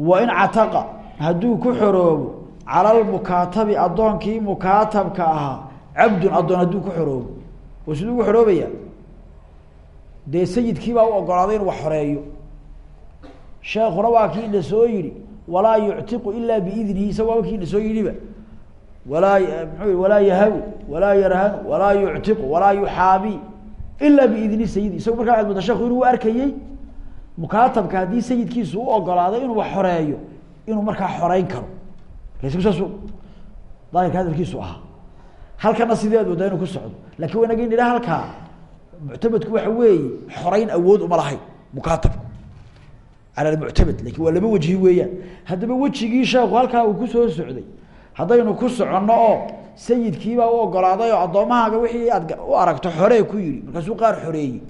wa in cataqa hadduu ku xoroobo cala lmukaatabi addoonkii mukaatabka ahaa cabdun addoon hadduu ku xoroobo. Oo siduu ugu xoroobaya dee sayidkiibaa u ogolaaday inuu wax xoreeyo sheekuna waa kii ina soo yihi walaa yuctiqu ilaa biidnihi waaba kii ina soo yidhiba walaa mxuu walaa yahabu walaa yarhanu walaa yuctiqu walaa yuxaabi ilaa biidni sayidi isagu markaa waxad moodaa sheeku inuu arkayey mukaatabka haddii sayidkiisu u ogolaaday inuu xoreeyo inuu markaa xoreyn karo. Lakin saasu daahirka hadalkiisu ahaa. Halkana sidee ad moodaa inuu ku socdo? Lakin wa inagin idha halkaa. Muctamadku waxa weeye xoreyn awood uma lahayn mukaatabku. Cala lmuctamad laakiin waa laba wejhi weeyaan. Haddaba wejigii sheeku halkaa uu ku soo socday haddaynu ku soconno oo sayidkiibaa u ogolaaday oo addoommahaaga wixii aad u aragto xoree ku yihi markaasuu qaar xoreeyey.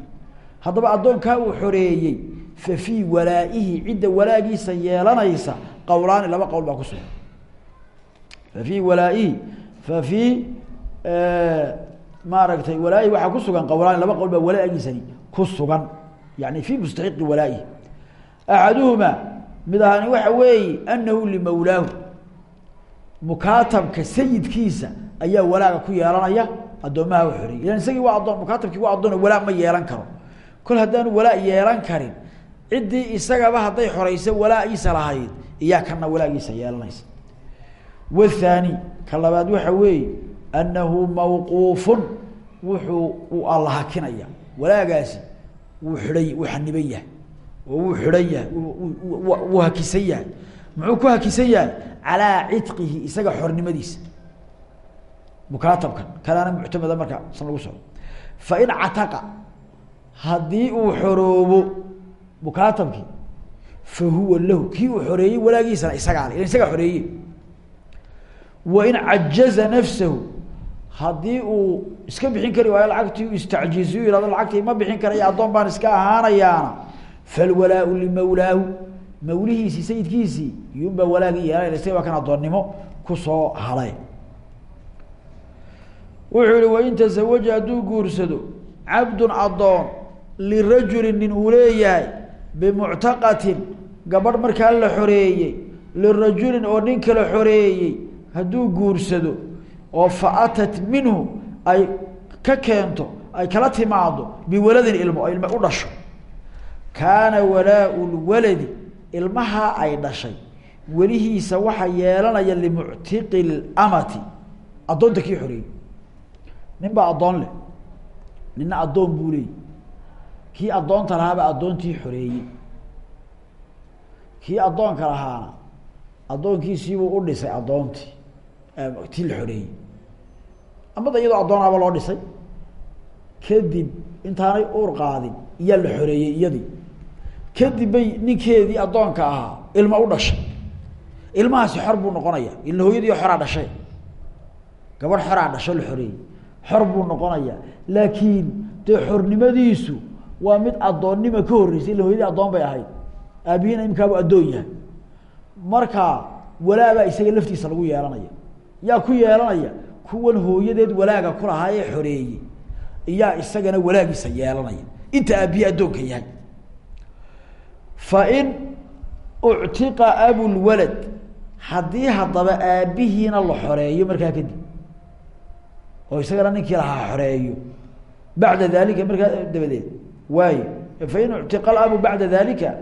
Haddaba addoonkaa uu xoreeyey fa fii walaa'ihi cidda walaagiisa yeelanaysa qowlaani laba qowl baa ku sugan. Fa fii walaa'ihi fa fii maaragtay walaa'ihi waxaa ku sugan qowlaani laba qowl baa walaagiisani ku sugan. Yani fii mustaxiqi walaa'ihi. Axaduhuma mid ahani waxa weeye anahu limawlaahu mukaatabka sayidkiisa ayaa walaaga ku yeelanaya addoomaha u xoreeyey ilan isagii waa addoon mukaatabkii waa addoon walaa ma yeelan karo. Kol haddaanu walaa yeelan karin ciddii isagaba hadday xoreysa walaagiisa lahayd iyaa kana walaagiisa yeelanaysa. Wathani ka labaad waxa weeye annahu mawquufun wuxuu u allahakinaya. Walaagaasi wuu xidhay wuu xaniban yahay oo wuu xidhan yahay wuu hakisan yahay muxuu ku hakisan yahay? Calaa cidqihi isaga xornimadiisa mukaatabkan. Kanaana muctamada marka san lagu socdo fain cataqa haddii uu xoroobo mukaatabkii fa huwa lahu. Kii uu xoreeyey walaagiisana isagaa le isagaa xoreeye wain cajaza nafsahu haddii uu iska bixin kari waayo lacagtii u istacjiiziyu yihahdo lacagtii ma bixin karaya addoon baan iska ahaanayaana falwalaau limawlaahu mawlihiisii sayidkiisii iyuunbaa walaagii yeelanaya isaga baa kan addoonnimo ku soo halay. Wuxuu yihi wain tasawaja hadduu guursado cabdun addoon lirajulin nin uu leeyahay bimuctaqatin gabadh markaa la xoreeyey lirajulin oo nin kala xoreeyey hadduu guursado oo fa atat minhu ay ka keento ay kala timaado biwaladin ilmo ilmo u dhasho. Kaana walaau lwaladi ilmahaa ay dhashay. Welihiisa waxaa yeelanaya limuctiqi lamati addoonta kii xoreeyey nin baa addoon leh. Nina addoon buu leeyay. Kii addoonta lahaaba addoontii xoreeyey kii addoonka lahaana addoonkiisiibuu u dhisay addoontii. Tii la xoreeyey amada iyadoo addoonaba loo dhisay. Kadib intaanay uur qaadin iyaa la xoreeyey iyadii kadib bay ninkeedii addoonka ahaa ilmo u dhashay. Ilmahaasi xor buu noqonaya. Ila hooyadii xoraa dhashay. Gabadh xoraa dhasho la xoreeyey xor buu noqonayaa laakiin dee xornimadiisu waa mid addoonnima ka horreysay illa hooyadii addoon bay ahayd. Aabihiina imikaabu addoon yahay. Marka walaabaa isaga laftiisa lagu yeelanaya. Yaa ku yeelanaya kuwan hooyadeed walaaga kulahaa ee xoreeyey. Iyaa isagana walaagiisa yeelanaya. Inta aabihi addoonka yahay fain uctiqa abulwalad haddii haddaba aabihiina la xoreeyo markaa kadib oo isagana ninkii lahaa xoreeyo bacda dalika markaa dabadeed. Waayo fain uctiqa alabu bacda dalika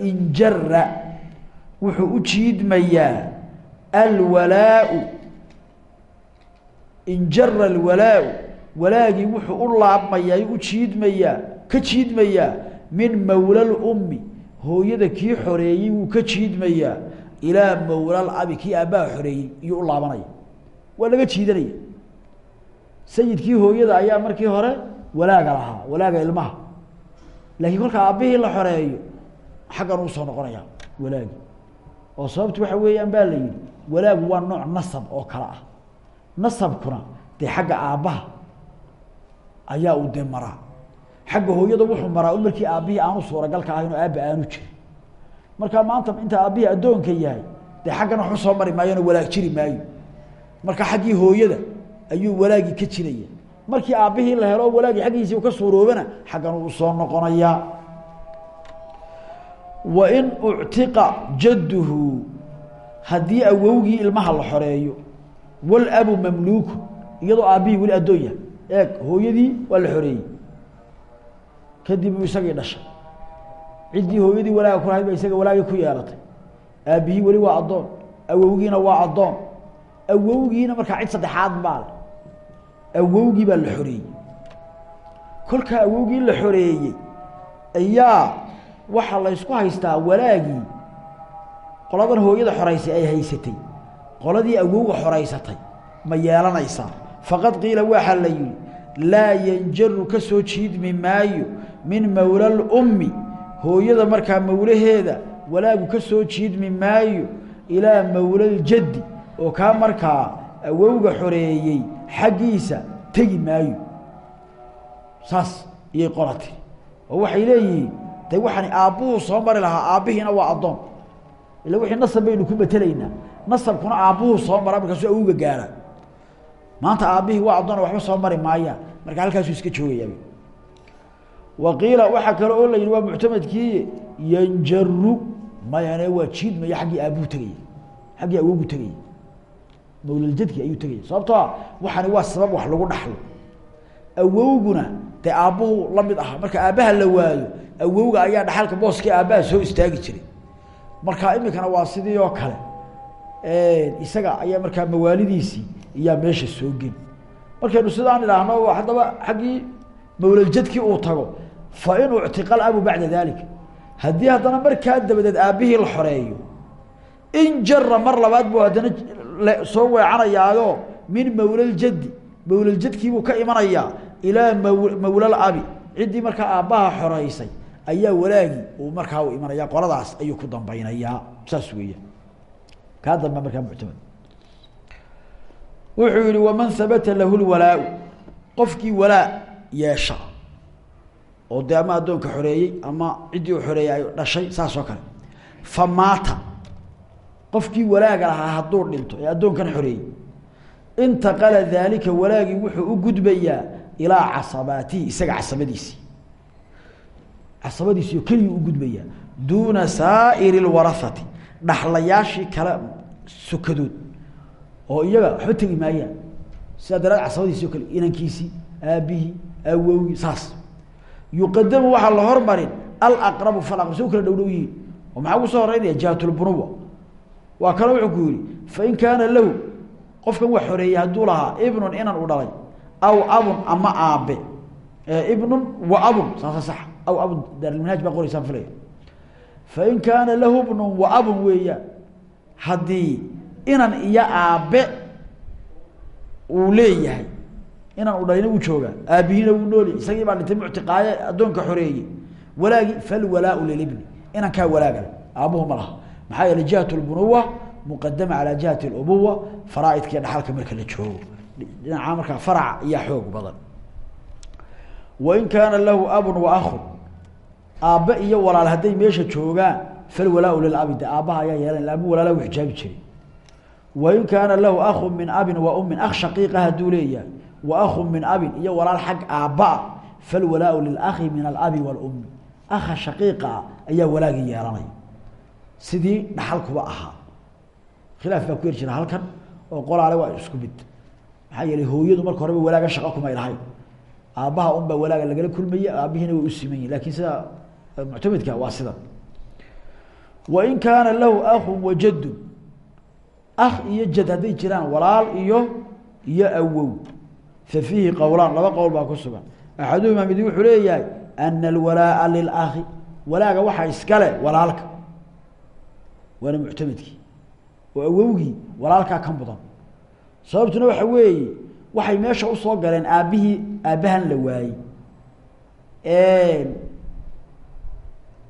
injara wuxuu u jiidmayaa alwalaau injara alwalaau walaagii wuxuu u laabmayaa u jiidmayaa ka jiidmayaa min mawla lummi hooyada kii xoreeyey wuu ka jiidmayaa ilaa mawlal abi kii aabbaha xoreeyey iyuu u laabanaya. Waa laga jiidanaya. Sayidkii hooyada ayaa markii hore walaaga lahaa walaaga ilmaha. Laakiin kolka aabbihii la xoreeyo xaggan u soo noqonaya walaagi. Oo sababtu waxa weeyaan baa la yihi walaagu waa nooc nasab oo kale ah. Nasabkuna dee xagga aabbaha ayaa uu dee maraa xagga hooyada wuxuu maraa un markii aabbihii aanu suuragalka ahayn oo aabba aanu jirin. Markaa maanta inta aabbihii addoonka yahay dee xaggana waxba soo mari maayona walaag jiri maayo. Marka xaggii hooyada ayuu walaagii ka jiraya. Markii aabbihii la helo walaagii xaggiisii ka suuroobana xaggan uu soo noqonayaa. Wain uctiqa jadduhu haddii awowgii ilmaha la xoreeyo walabu mamluuku iyadoo aabbihii weli addoon yahay. Eeg hooyadii waa la xoreeyey kadib uu isagii dhashay. Ciddii hooyadii walaaga ku lahayd ba isaga walaagii ku yeelatay. Aabbihii weli waa addoon awowgiina waa addoon. Awowgiina markaa cid saddexaad baa le awowgii baa la xoreeyey. Kolkaa awowgii la xoreeyey ayaa waxaa la ysku haystaa walaagii. Qoladan hooyada xoraysay ay haysatay qoladii awowga xoraysatay ma yeelanaysaa. Faqad qiila waxaa la yihi laa yanjaru ka soo jiidmi maayo min mawla lummi hooyada markaa mawlaheeda walaagu ka soo jiidmi maayo ilaa mawlaljaddi oo kaa markaa awowga xoreeyey xaggiisa tegi maayo. Saas iyay qola oo waxay leeyihiin de waxaan aabbuhu soo mari lahaa aabbihiina waa addoon. Ila wixii nasab baynu ku betelaynaa nasabkuna aabbuhu soo mara markaasuu awowga gaara. Maanta aabbihii waa addoon waxba soo mari maayaan marka halkaasuu iska joogayaa wa qiila waxaa kale oo la yidhi waa muctamadkii yanjaru. Mayane waa jiidmaya xaggii aabbuhu tegaya xaggii awowgu tegaya mawlaljadki ayuu tegaya sababtoo a waxani waa sabab wax lagu dhaxlo. Awowguna dee aabbuhu la mid aha. Marka aabbaha la waayo awowga ayaa dhaxalka booskii aabbaha soo istaagi jiray. Marka imikana waa sidii oo kale. Isaga ayaa markaa mawaalidiisii iyaa meesha soo geli. Markaynu sidaan idhaahno haddaba xaggii mawlaljadkii uu tago fa in uctiqa abu bacda dalika haddii haddana markaa dabadeed aabbihii la xoreeyo in jara mar labaad buu haddana soo weecanayaayo min mawlaljaddi mawlaljadkiibuu ka imanayaa ilaa maw mawlalabi ciddii markaa aabbaha xoreysay ayaa walaagii uu markaa u imanaya qoladaas ayuu ku dambeynayaa saas weeya kaa dambe markaa muctamad. Wuxuu yihi waman habata lahu lwalaau qofkii walaa yeesha oo dee ama addoonka xoreeyey ama ciddii u xoreeyey ay dhashay saas oo kale. Fa maata. Qofkii walaaga lahaa hadduu dhinto ee addoonkan xoreeyey. Intaqala daalika walaagii wuxuu u gudbayaa ilaa casabaatihi isaga casabadiisii casabadiisii oo keligii u gudbayaa. Duuna saa'iri lwarahati dhaxlayaashii kale sokadood oo iyaga waxba tegi maayaan. Sidaa daraad casabadiisii o kale inankiisii aabbihii awowgii saas yuqadamu waxaa la hormarin alaqrabu falaqrab si u kala dhow dhow yihiin. Oo maxaa ugu soo horeynaya jihatulbunuwa waa kale wuxuu ku yihi fain kaana lahu qofkan wax xoreeyey hadduu lahaa ibnun inan u dhalay aw abun ama aabe. Ibnun wa abun saasa sax. Aw abun daarilmanhaaj baa qoraysaan filaya fain kaana lahu ibnun wa abun weeyaan haddii inan iyo aabe uu leeyahay inan u dhalina wuu joogaa aabihiina wuu noolyahy isagii baa dhintay muctiqaaye addoonka xoreeyey. Walaagi falwalaau lilibni. Inankaa walaagale aabuhu ma laha. Maxaa yeeley jihat lbunuwa muqadama calaa jihati lubuwa faraaidkiiyo dhaxalka marka la joogo. Dhinaca markaa faraca iyaa xoog badan. Wain kaana lahu abun wa ahun aabbe iyo walaal hadday meesha joogaan falwalaau lilabi de aabbaha ayaa yeelan abu walaala u xijaabi jiray. Wain kaana lahu ahun min abin wa ummin. Akh shaqiiqa hadduu wa ahun min abin iyo walaal xag aabbaa falwalaau lilakhi min alabi walummi. Akha shaqiiqaa ayaa walaagii yeelanaya sidii dhaxalkuba ahaa. Khilaaf baa ku yar jira halkan oo qolaale waa isku mid. Maxaa yeelay hooyadu marka horeba walaaga shaqo kumay lahayn aabbaha un baa walaaga lagala kulmaya aabihiina way u siman sida muctamedka waa sida. Wain kaana lahu akhun wa jaddun. Akh iyo jad hadday jiraan walaal iyo iyo awow fa fiihi qowlaan laba qowl baa ku sugan. Axaduhumaa midi wuxuu leeyahay ana alwalaaa lilakhi walaaga waxaa iskale walaalka. Waana muctamedkii. Oo awowgii walaalkaa ka mudan. Sababtuna waxa weeye waxay meesha u soo galeen aabbihii aabbahan la waayey.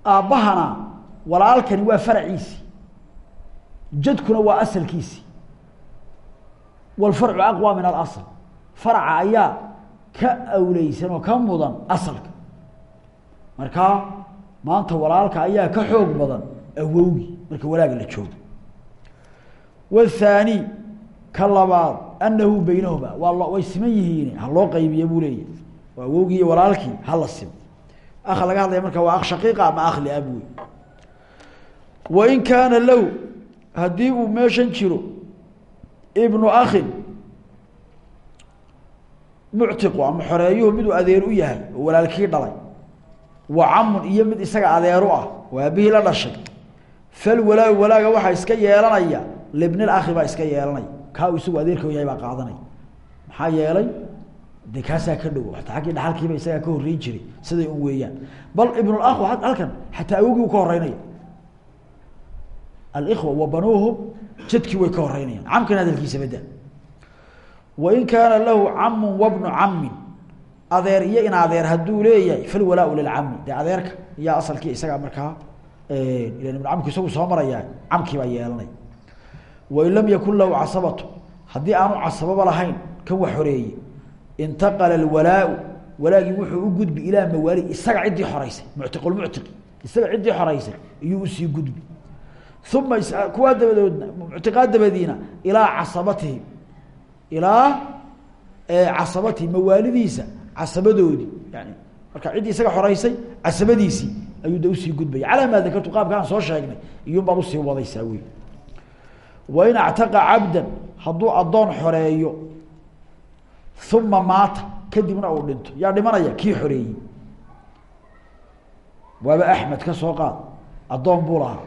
Aabbahana walaalkani waa faraciisii jadkuna waa asalkiisii wاlfarcu aqwى min alasl faraca ayaa ka awleysan oo ka mudan asalka. Markaa maanta walaalka ayaa ka xoog badan awowgi marka walaaga la joogo. Wthaani ka labaad anahu beynahuma waa way siman yihiin ha loo qaybiya buu leeyahy waa awowgii iyo walaalkii hala simo aka laga hadlaya marka waa akh shaqiiqa ama akh liab wain kaana lahu haddii uu meeshan jiro ibnu akhin muctiqu ama xoreeyuhu miduu adeer u yahay oo walaalkii dhalay. Wa camun iyo mid isaga adeeru ah oo aabihii la dhashay. Falwalaa walaaga waxaa iska yeelanaya libnil akhi baa iska yeelanaya. Kaa uu isagu adeerka yahay baa qaadanaya. Maxaa yeelay? De kaasaa ka dhow ataa aggii dhaxalkiiba isagaa ka horreyn jiray siday un weeyaan. Bal ibnulakhu halkan xataa awogii u ka horeynaya alikhwa wa banuuhum jadkii way ka horeynayaan camkan hadalkiisa bada wain kaana lahu camun wabnu camin adeer iyo in adeer hadduu leeyahay falwalaau lilcami dee adeerka iyaa asalkii isagaa markaa ilan ibnu camku isagu soo marayaa camkii baa yeelanay wain lam yakun lahu casabatu haddii aanu casababa lahayn kan wax horeeye intaqala alwalaau walaagii wuxuu u gudbi ilaa mawaali isaga ciddii xoreysay muctiqulmuctiqi isaga ciddii xoreysay iyuu u sii gudbi uma kuwaa dabadoodna muctiqaa dabadiina ilaa casabatihim ilaa casabatihim mawaalidiisa casabadoodii yani marka ciddii isaga xoreysay casabadiisii ayuu da u sii gudbaya calaa maa dakartu qaabka aan soo sheegnay iyuunbaad u sii wadaysaa wey wain actaqa cabdan hadduu addoon xoreeyo uma maata kadibna uu dhinto. Yaa dhimanaya kii xoreeyey? Waaba axmed ka soo qaad. Addoon buu lahaa.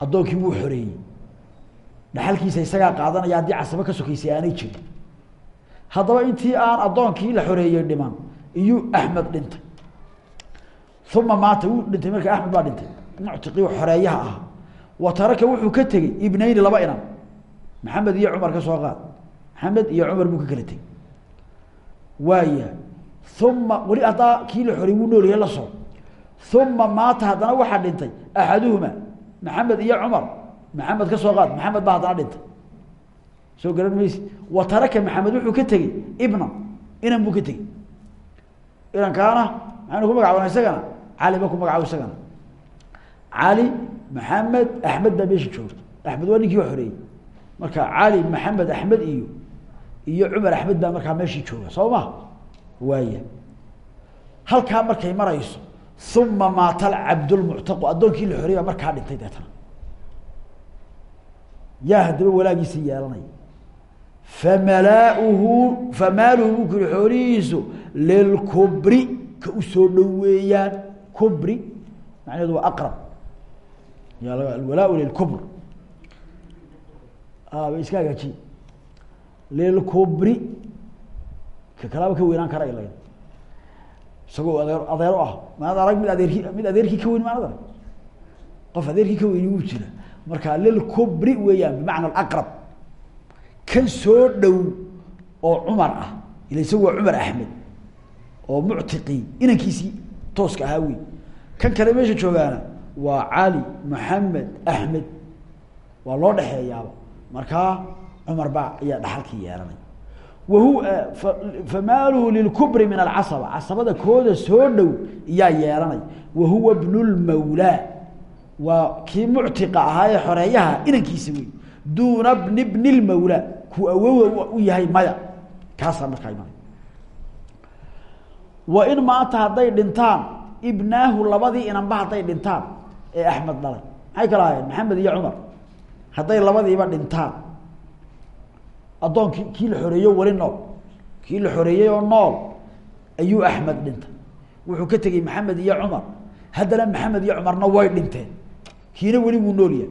Addoonkii wuu xoreeyey dhaxalkiisa isagaa qaadanaya haddii casabo ka sokaysay aanay jirin. Haddaba intii aan addoonkii la xoreeyey dhiman iyuu axmed dhintay. Uma maata wuu dhintay marka axmed baa dhintay. Muctiqii xoreeyaha ahaa wa taraka wuxuu ka tegey ibnayni laba inan. Maxamed iyo cumar ka soo qaad. Maxamed iyo cumar buu ka kala tegey. Waaya uma weli haddaa kii la xoreeyey wuu noolyahay la soo. Uma maata haddana waxaa dhintay axaduhuma maxamed iyo cumar maxamed ka soo qaad maxamed baa haddana dhintay. Soo garan maysi wa taraka maxamed wuxuu ka tegey ibnan inan buu ka tegey. Inankaana maxaynu ku magacabana isagana cali ba ku magacaabo isagana. Cali maxamed axmed baa meesha joogta axmed waa ninkii xoreeyey marka cali maxamed axmed iyo iyo cumar axmed baa markaa meeshii jooga. Soo ma? Waaya halkaa markay marayso uma maata alcabdulmuctaqu addoonkii la xoreey baa markaa dhintay deetana yaa haddaba walaagiisii yeelanaya famalaauhu famaaluhu buu kuli xoolihiisu lilkubri ka u soo dhoweeyaan. Kubri macnaheedu waa aqrab. Alwalaa lilkubr ba iska hagaajiye lilkubri ka kalaaba ka weynaan kara ila isagoo adeer adeero ah. Maanad arag mid adeerki mid adeerkii ka weyn maanad arag qof adeerkii ka weyni wuu jira marka lilkubri weeyaan bimacna alaqrab. Kan soo dhow oo cumar ah ila waa cumar axmed oo muctiqi inankiisii tooska ahaa wey kan kale meesha joogaana waa cali maxamed axmed waa loo dhexeeyaaba markaa cumar baa ayaa dhaxalkii yeelanay. Wahu famaaluhu lilkubri min alcasaba. Casabada kooda soo dhow iyaa yeelanay. Wahuwa bnu lmawlaa waa kii muctiqa ahaa ee xoreeyaha inankiisa wey duuna bni bni lmawlaa kuu awowa u yahay maya. Kaasaa markaa imanay wa in maanta hadday dhintaan ibnaahu labadii inanba hadday dhintaan ee axmed dhalay. Maxay kala ahaayeen? Maxamed iyo cumar. Hadday labadiiba dhintaan. Addoonkii kii la xoreeyo weli nool. Kii la xoreeyey oo nool ayuu axmed dhintay wuxuu ka tegey maxamed iyo cumar. Haddana maxamed iyo cumarna way dhinteen kiina weli wuu yahay.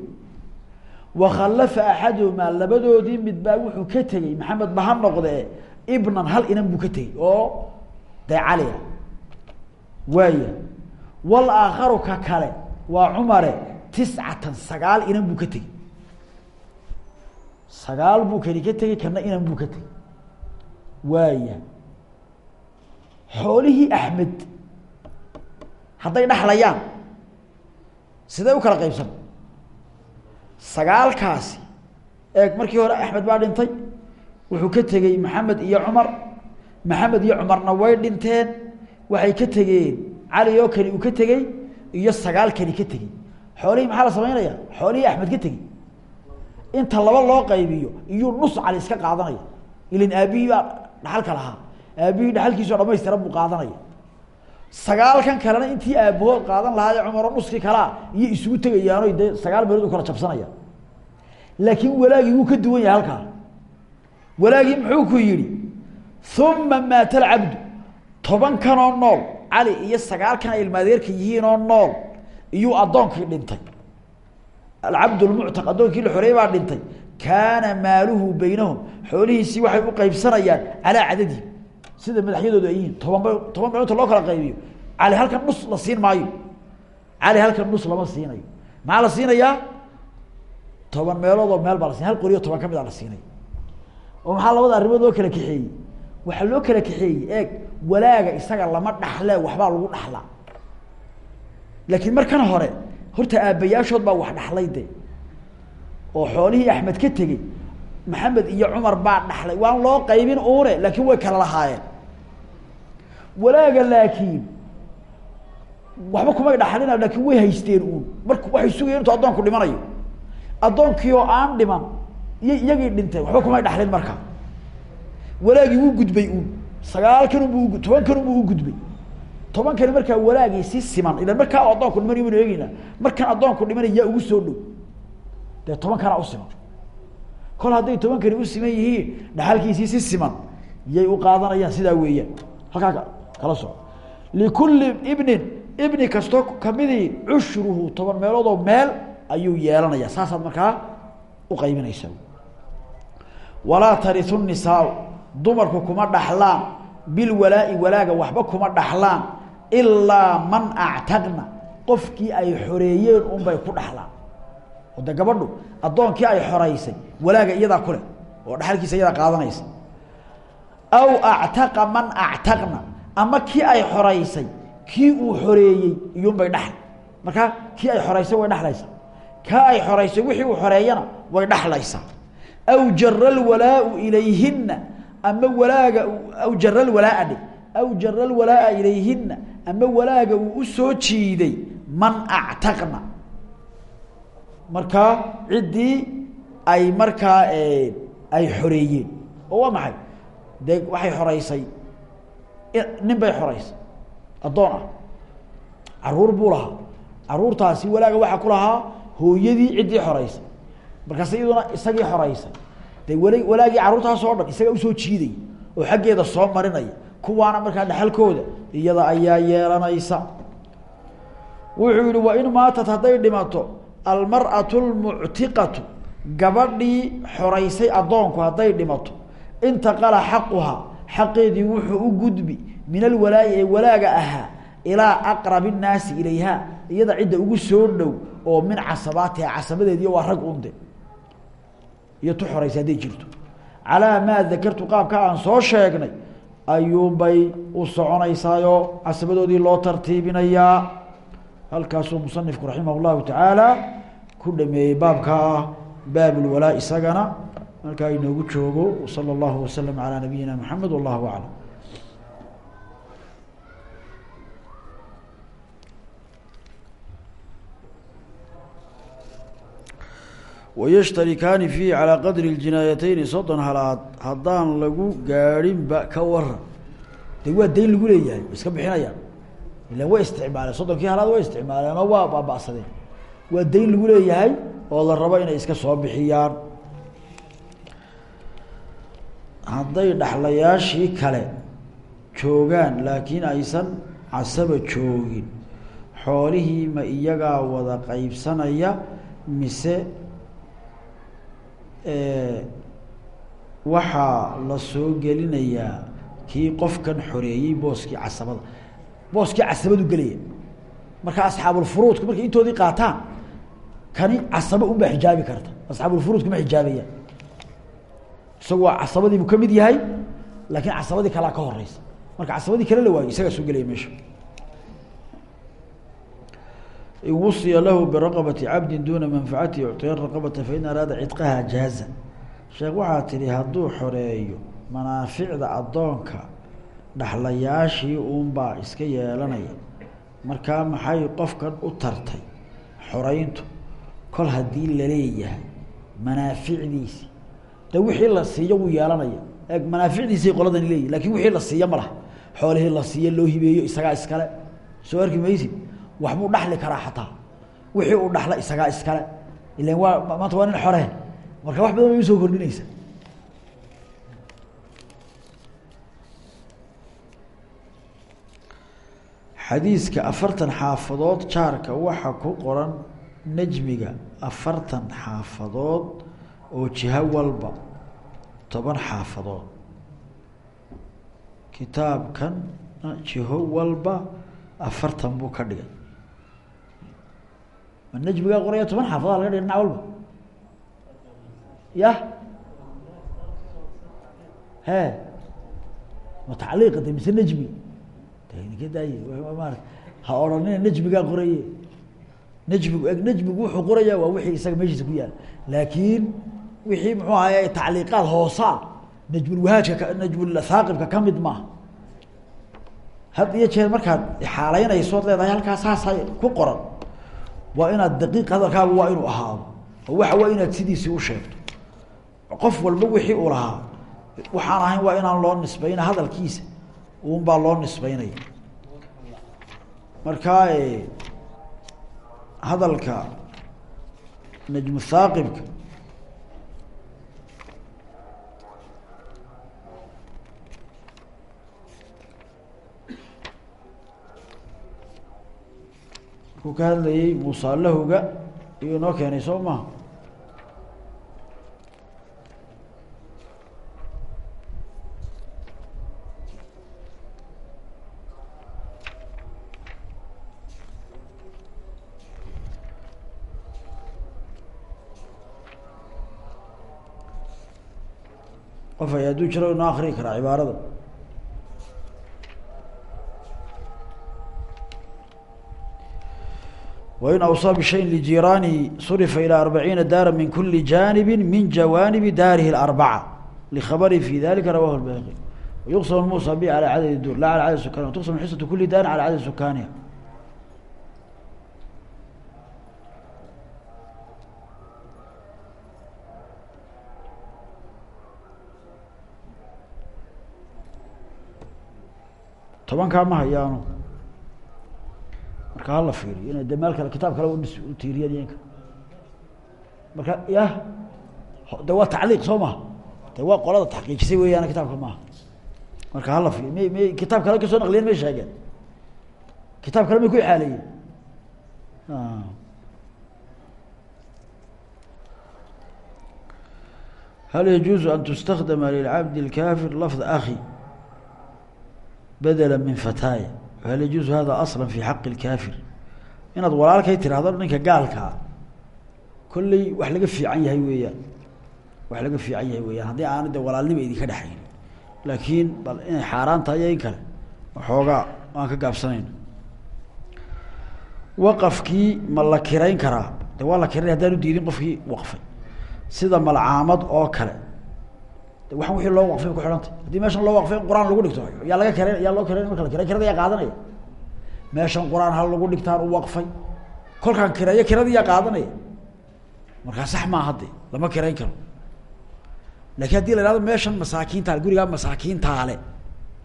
Wakhallafa axaduhumaa labadoodii midbaa wuxuu ka tegey maxamed ba ha noqdee ibnan hal inan buu ka tegey oo dee caliya waaya walaakharu ka kale waa cumare tiscatan sagaal inan buu ka tegey. Sagaal buu kani ka tegey kana inan buu ka tegey. Waaya xoolihii axmed hadday dhaxlayaan sidee u kala qaybsan? Sagaalkaasi eeg markii hore axmed baa dhintay. Wuxuu ka tegey maxamed iyo cumar. Maxamed iyo cumarna way dhinteen. Waxay ka tegeen cali oo kani uu ka tegey iyo sagaal kani ka tegey. Xoolihii maxaa la samaynaya xoolihii axmed ka tegey. Inta laba loo qaybiyo iyuu nus cali iska qaadanaya. Ilan aabihii baa dhaxalka lahaa. Aabihii dhaxalkiisao dhamaystiran buu qaadanaya sagaalkan kalena intii aabahood qaadan lahaa ee cumaro nuskii kalea iyo isugu tegayaano dee sagaal meelood u kala jabsanaya. Laakiin walaagii wuu ka duwan yahay halkaa. Walaagii muxuu ku yidhi uma maata alcabdu tobankanoo nool cali iyo sagaalkan ay ilmaadeerka yihiinoo nool iyuu addoonkii dhintay. Alcabd lmuctaq addoonkii la xoreeyey baa dhintay. Kaana maaluhu baynahum xoolihiisii waxay u qaybsanayaan calaa cadadihim sida madaxyadoodu ay yihiin toban ba toban loo kala qaybiyo cali halkan nus la siin maayo cali halkan nus lama siinayo maxaa la siinayaa toban meeloodoo meel baa la sin hal qoriyo toban ka mid a la siinaya oo maxaa labada arrimood loo kala kaxeeyey waxaa loo kala kaxeeyey eeg walaaga isaga lama dhaxle waxbaa lagu dhaxlaa laakiin markan hore horta aabbayaashood baa wax dhaxlay de oo xoolihii axmed ka tegey maxamed iyo cumar baa dhaxlay waan loo qaybin uune laakiin way kala lahaayeen walaaga laakiin waxba kumay dhaxlina laakiin way haysteen uun. Marka waxay sugayeen intuu addoonku dhimanayo. Addoonkii oo aan dhiman iyo iyagii dhintay waxba kumay dhaxlin marka walaagii wuu gudbay uun. Sagaalkan unbu tobankan unbu u gudbay. Tobankani markaa walaagii si siman ilan markaa addoonku dhimanayo baynu eegeynaa markan addoonku dhimanay yaa ugu soo dhow. Dee tobankana u siman. Kol hadday tobankani u siman yihiin dhaxalkiisii si siman yay u qaadanayaan sidaa weeyaan. Halkaa kala soco likulli ibnin ibni kastoo kamidii cushruhu toban meeloodoo meel ayuu yeelanaya saasaad markaa uqaybinaysaa walaa tariu nisaau dumarku kuma dhaxlaan. Bilwalaai walaaga waxba kuma dhaxlaan. Ilaa man actaqna qofkii ay xoreeyeen unbay ku dhaxlaan. Oo de gabadhu addoonkii ay xoreysay walaaga iyadaa kuleh oo dhaxalkiisa iyadaa qaadanaysa. Aw actaqa man actaqna ama kii ay xoreysay kii uu xoreeyey iyuunbay dhaxl markaa kii ay xoreysay way dhexlaysaa kaa ay xoreysay wixii uu xoreeyana way dhexlaysaa aw jara lwalaau ilayhina ama walaaga aw jara lwalaaa dhe aw jara lwalaaa ilayhina ama walaaga uu u soo jiiday man actaqna. Markaa ciddii ay markaa ay xoreeyeen. Oo waa maxay? Dee waxay xoreysay nin bay xoreysay addoon ah. Caruur buu lahaa. Caruurtaasi walaaga waxaa ku lahaa hooyadii ciddii xoreysay markaas iyaduna isagii xoreysay dee wal walaagii carruurtaas oo dhan isaga u soo jiiday oo xaggeeda soo marinaya. Kuwaana markaa dhexalkooda iyada ayaa yeelanaysa. Wuxuu yihi wa in maatat hadday dhimato almar'atu lmuctiqatu gabadhii xoreysay addoonku hadday dhimato. Intaqala xaquhaa xaqeedii wuxuu u gudbi min alwalaa'i ee walaaga ahaa ilaa aqrabi nnaasi ilayha iyada cidda ugu soo dhow oo min casabaatiha casabadeediiy waa rag unde. Iyo tu xoreysa hadday jirto. Calaa maa dakartu qaabka aan soo sheegnay ayuunbay u soconaysaayo casabadoodii loo tartiibinayaa halkaasuu musanifku raximah llahu tacaala ku dhameeyey baabkaa baab lwalaa isagana markaa inoogu joogo wsala allahu wasalam calaa nabiyina maxamed wallahu aclam. Wayashtarikaani fiihi calaa qadri اljinaayateyni soddon halaad haddaan lagu gaadhinba ka waran de waa dayn lagu leeyahay iska bixinayaan ilan way isticmaaleen soddonkii halaad way isticmaaleen oo waa baaba'sadeen. Waa dayn lagu leeyahay oo la rabo inay iska soo bixiyaan hadday dhaxlayaashii kale joogaan laakiin aysan casaba joogin. Xoolihii ma iyagaa wada qeybsanaya mise waxaa la soo gelinayaa kii qofkan xoreeyey booskii casabada. Booskii casabadu gelaya marka asxaabulfuruudku markay intoodii qaataan kani casaba unbaa xijaabi karta. Asxaabulfuruudku ma xijaabayaan isagu waa casabadiibuu ka mid yahay laakiin casabadii kalea ka horeysa marka casabadii kale la waayo isagaa soo gelaya meesha. Wusiya lahu biraqabati cabdi duna manfacati ucطiya raqabata fain araada cidqaha jaaza. Sheekh waxaa tidhi hadduu xoreeyo manaaficda addoonka dhaxlayaashii uunbaa iska yeelanaya. Markaa maxay qofkan u tartay xoreyntu? Kol haddii la leeyahay manaaficdiisi de wixii la siiyo wuu yeelanaya manaaficdiisay qoladani leeyihi laakiin wixii la siiyo ma laha. Xoolihii la siiyo loo hibeeyo isagaa iskale. Soo arki maysid waxbuu dhaxli karaa xataa. Wixii uu dhaxla isagaa iskale. Ilan waa maanta waa nin xoree marka wax badan bay u soo kordhinaysa. Xadiiska afartan xaafadood jaarka waxaa ku qoran najmiga afartan xaafadood oo jiho walba toban xaafadood. Kitaabkan jiho walba afartan buu ka dhigay. Ma najmigaa qoraya toban xaafadood laga dhigay dhinac walba? Ya he? Ma tacliiqa de mise najmi? Ka daay maara ha odhanina najmigaa qoraye najmigu najmigu wuxuu qorayaa waa wixii isaga meeshiisa ku yaalla laakiin wixii muxuu ahaye tacliiqaad hoosaa najmulwahaajka najmulhaaqibka ka mid maaha had iyo jeer markaad xaaleynayso od leedahay halkaa saasa ku qoran. Waa inaad daqiiq hadalkaagu waa inuu ahaado oo waxa waa inaad sidiisii u sheegto. Qof walba wixii uu lahaa waxaan ahayn waa inaan loo nisbayna hadalkiisa un baa loo nisbeynaya markaa hadalka najmu markuu ka hadlayey musaalahoga iyuu inoo keenay soo maha qof ay hadduu jiro inoo akriyi karaa cibaarada wain awsaa bishayin lijiiraanihi surifa ilaa arbaciina daara min kuli jaanibin min jawaanibi daarihi arbaca likhabari fi dalika rawahu lbayhaqi wayuqsam muusa bi alaa cadadi duur laa ala cadadi sukaniha tuqsam xisatu kuli daarin alaa cadadi sukaaniha tobankaa ma hayaano marka hala fiiriyo inay de meel kale kitaab kale udhis utiiriyeen iyanka marka ya de waa tacliiq soo maha de waa qolada taxqiijisay weeyaan kitaabka maaha. Marka hala fiiriyo may may kitaab kale ka soo naqliyeen may sheegeen. Kitaab kale may ku ixaaleeyeen hal yajuuzu an tustakdama lilcabdi اlkafir lafd akhi? Bedela min fataaya hal yajuuzu hada asla fi xaqi اlkafir inaad walaalkay tiraahdo ninka gaalkaa kolley wax laga fiican yahay weeyaan wax laga fiican yahay weeyaan haddii aana de walaalnima idinka dhexayn laakiin bal inay xaaraan tahay iyo in kale waxoogaa waan ka gaabsanayna waqafkii ma la kirayn karaa de waa la kiranay haddaan udiidin qofkii waqfay sida malcaamad oo kale de waxaan wixii loo waqfay ku xidhantay. Haddii meeshan loo waqfay in qur'aan lagu dhigto yaa laga kira yaa loo kirayn marka la kiray kirada yaa qaadanaya meeshan qur'aan hal lagu dhigtaan u waqfay. Kolkaan kireeyo kiradii yaa qaadanaya markaa sax maa hadde lama kirayn karo. Lakin haddii la ihahdo meeshan masaakiintaale gurigaa masaakiintaale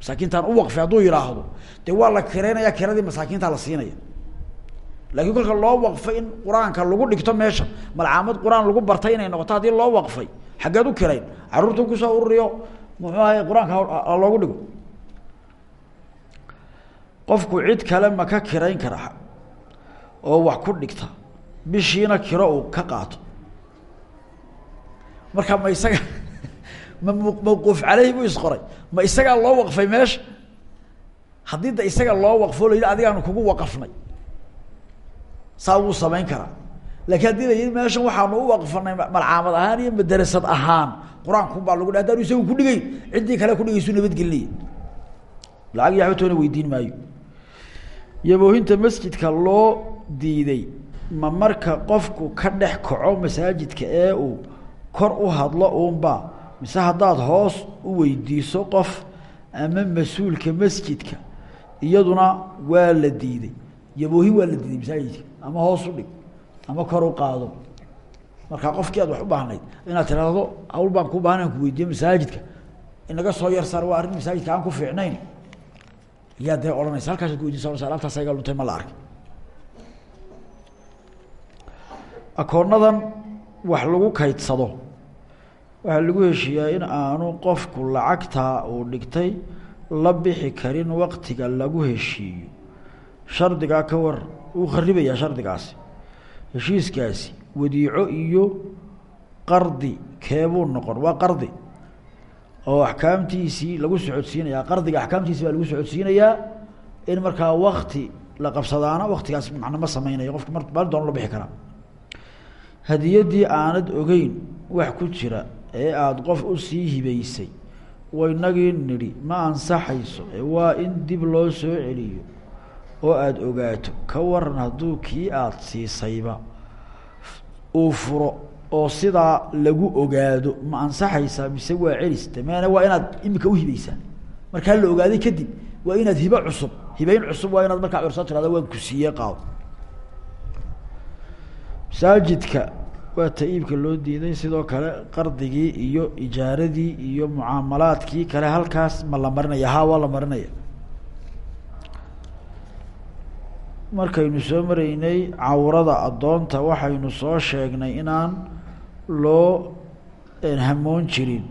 masaakiintaan u waqfay hadduu yidhaahdo dee waa la kiraynaya kiradii masaakiintaa la siinaya. Laakiin kolka loo waqfay in qur'aanka lagu dhigto meesha malcaamad qur'aan lagu bartay inay noqoto haddii loo waqfay xaggeed u kirayn carruurta ku soo ururiyo muxuu ahay qur'aanka loogu dhigo. Qofku cid kale ma ka kirayn kara oo wax ku dhigta bishiina kiro uu ka qaato. Marka ma isaga *laughs* ma mawquuf caleyhi buu isqoray ma isagaa loo waqfay meesha haddii da isaga loo waqfo la yidhi adigaanu kugu waqafnay. Saa wuu samayn karaa laakiin haddii la yidhi meeshan waxaanu u waqfanay malcaamad ahaan iyo madarasad ahaan qur'aanku baa lagu dha haddaanu isagu kudhigeyn ciddii kale kudhigaysu iyo waxba toona weydiin maayo. Yaboohinta masjidka loo diiday ma marka qofku ka dhex kaco masaajidka ee uu kor u hadlo uunbaa mise haddaad hoos u weydiiso qof ama mas'uulka masjidka iyaduna waa la diiday. Yaboohi waa la diiday masaajidka ama hoos u dhig ama kor u qaado. Markaa qofkii aad wax u baahnayd inaad tiraahdo hawl baan kuu baahan aan ku weydiiyo masaajidka. Inaga soo yar saar waa arrin masaajidka aan ku fiicnayn. Yaa dee odhanaysa halkaasaad kuweydiisa alaabtaas iga luntay ma la arkay akoonadan wax lagu kaydsado. Waxaa lagu heshiiyaa in aanu qofku lacagtaa uu dhigtay la bixi karin waqtiga lagu heshiiyo. Shardigaa ka war uu kharibayaa shardigaasi heshiiskaasi wadiico iyo qardi keebuu noqon. Waa qardi oo axkaamtiisii lagu socodsiinayaa qardiga axkaamtiisi baa lagu socodsiinayaa in markaa wakti la qabsadaana waktigaas macna ma sameynayo qofka mar maali doona la bixi karaa hadiyaddii aanad ogeyn wax ku jira ee aada qof u sii hibeysay waynagii nidhi ma ansaxayso ee waa in dib loo soo celiyo oo aada ogaato ka waran hadduu kii aada siisayba uu furo oo sidaa lagu ogaado ma ansaxaysaa mise waa celis dameana waa inaad imika uhibeysaa markaa la ogaaday kadib waa inaad hibe cusub. Hibeyn cusub waa inaad markaa cursa tirahda waan ku siiye qaado. Masaajidka waa ta iibka loo diiday sidoo kale qardigii iyo ijaaradii iyo mucaamalaadkii kale halkaas ma la marinaya ha waa la marinaya markaynu soo maraynay cawrada addoonta waxaynu soo sheegnay inaan loo hamoon jirin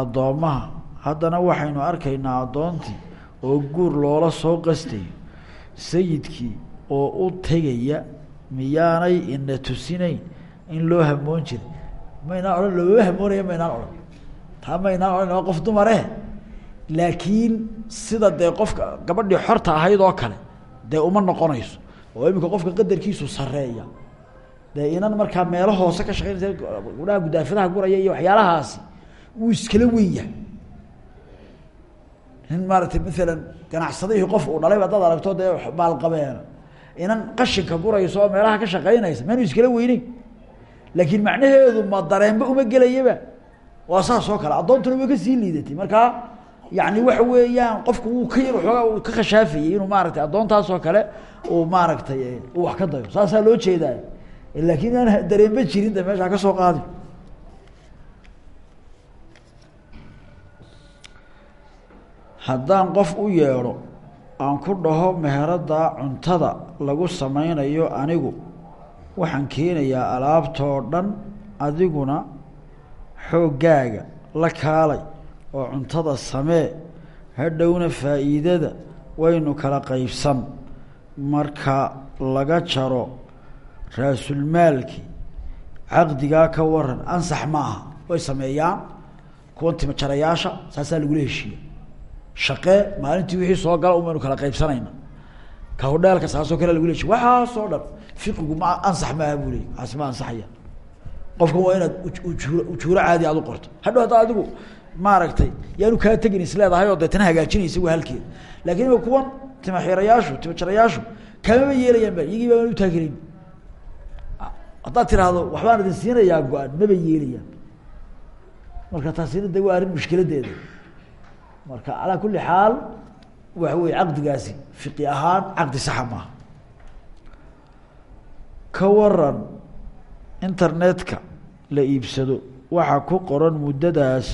addoommaha haddana waxaynu arkaynaa addoontii oo guur loola soo qastayo sayidkii oo u tegaya miyaanay ina tusinayn in loo hamoon jiray. Maynaan odhan looma hamoonaya maynaan odhan. Taa maynaan odhan waa qof dumare laakiin sida dee qofka gabadhii xorta ahayd oo kale dee uma noqonayso. Oo iminka qofka qadarkiisu sareeya dee inan markaa meelo hoose ka shaqeynaysa gudhaha gudaafadaha guraya iyo waxyaalahaasi wuu iskala weyn yahay nin maaragtay maalan ganacsadihii qof uu dhalayba haddaad aragto dee maalqabeena inan qashinka gurayso oo meelaha ka shaqeynaysa maanu iskala weyneyn laakiin macnaheedu ma dareenba uma gelayaba. Waa saas oo kale addoontuna way ka sii liidatay. Markaa yani waxa weeyaan qofku wuu ka yar oogaa ka khashaafayey inuu maaragtay addoontaas oo kale uu maaragtay uu wax ka dayo. Saasaa loo jeedaa. Laakiin aan dareenba jirin de ka soo qaadi. Haddaan qof u yeedho aan ku dhaho meherada cuntada lagu sameynayo anigu waxaan keenayaa alaabtoo dhan adiguna xooggaaga la kaalay oo cuntada samee hadhowna faa'iidada waynu kala qaybsan. Marka laga jaro raasulmaalkii caqdigaa ka waran ansax ma aha way sameeyaan. Kuwan timajarayaasha saasaa lagula heshiiya shaqee maalintii wixii soo gala un baynu kala qaybsanayna. Ka hodheelka saasoo kale lagula heshiya waxaasoo dhan fiqigu ma ansax maaha buu leey waxaas ansaxaya. Qofkan waa inaad ujuur ujuuro caadi aad u qorto. Hadhow haddaa adigu maaragtay yaanu kaa tegin isleedahay oo deetana hagaajinaysa waa halkeeda laakin ima kuwan timaxirayaashu timajarayaashu kamama yeelayaan ba iyagii baan utaagirayn haddaad tiraahdo waxbaan idin siinayaa go-an maba yeelayaan. Marka taasina de waa arrin mushkiladeeda. Marka calaa kuli xaal waxa weye caqdigaasi fiqi ahaan caqdi saxa maaha. Ka waran internetka la iibsado waxaa ku qoran muddadaas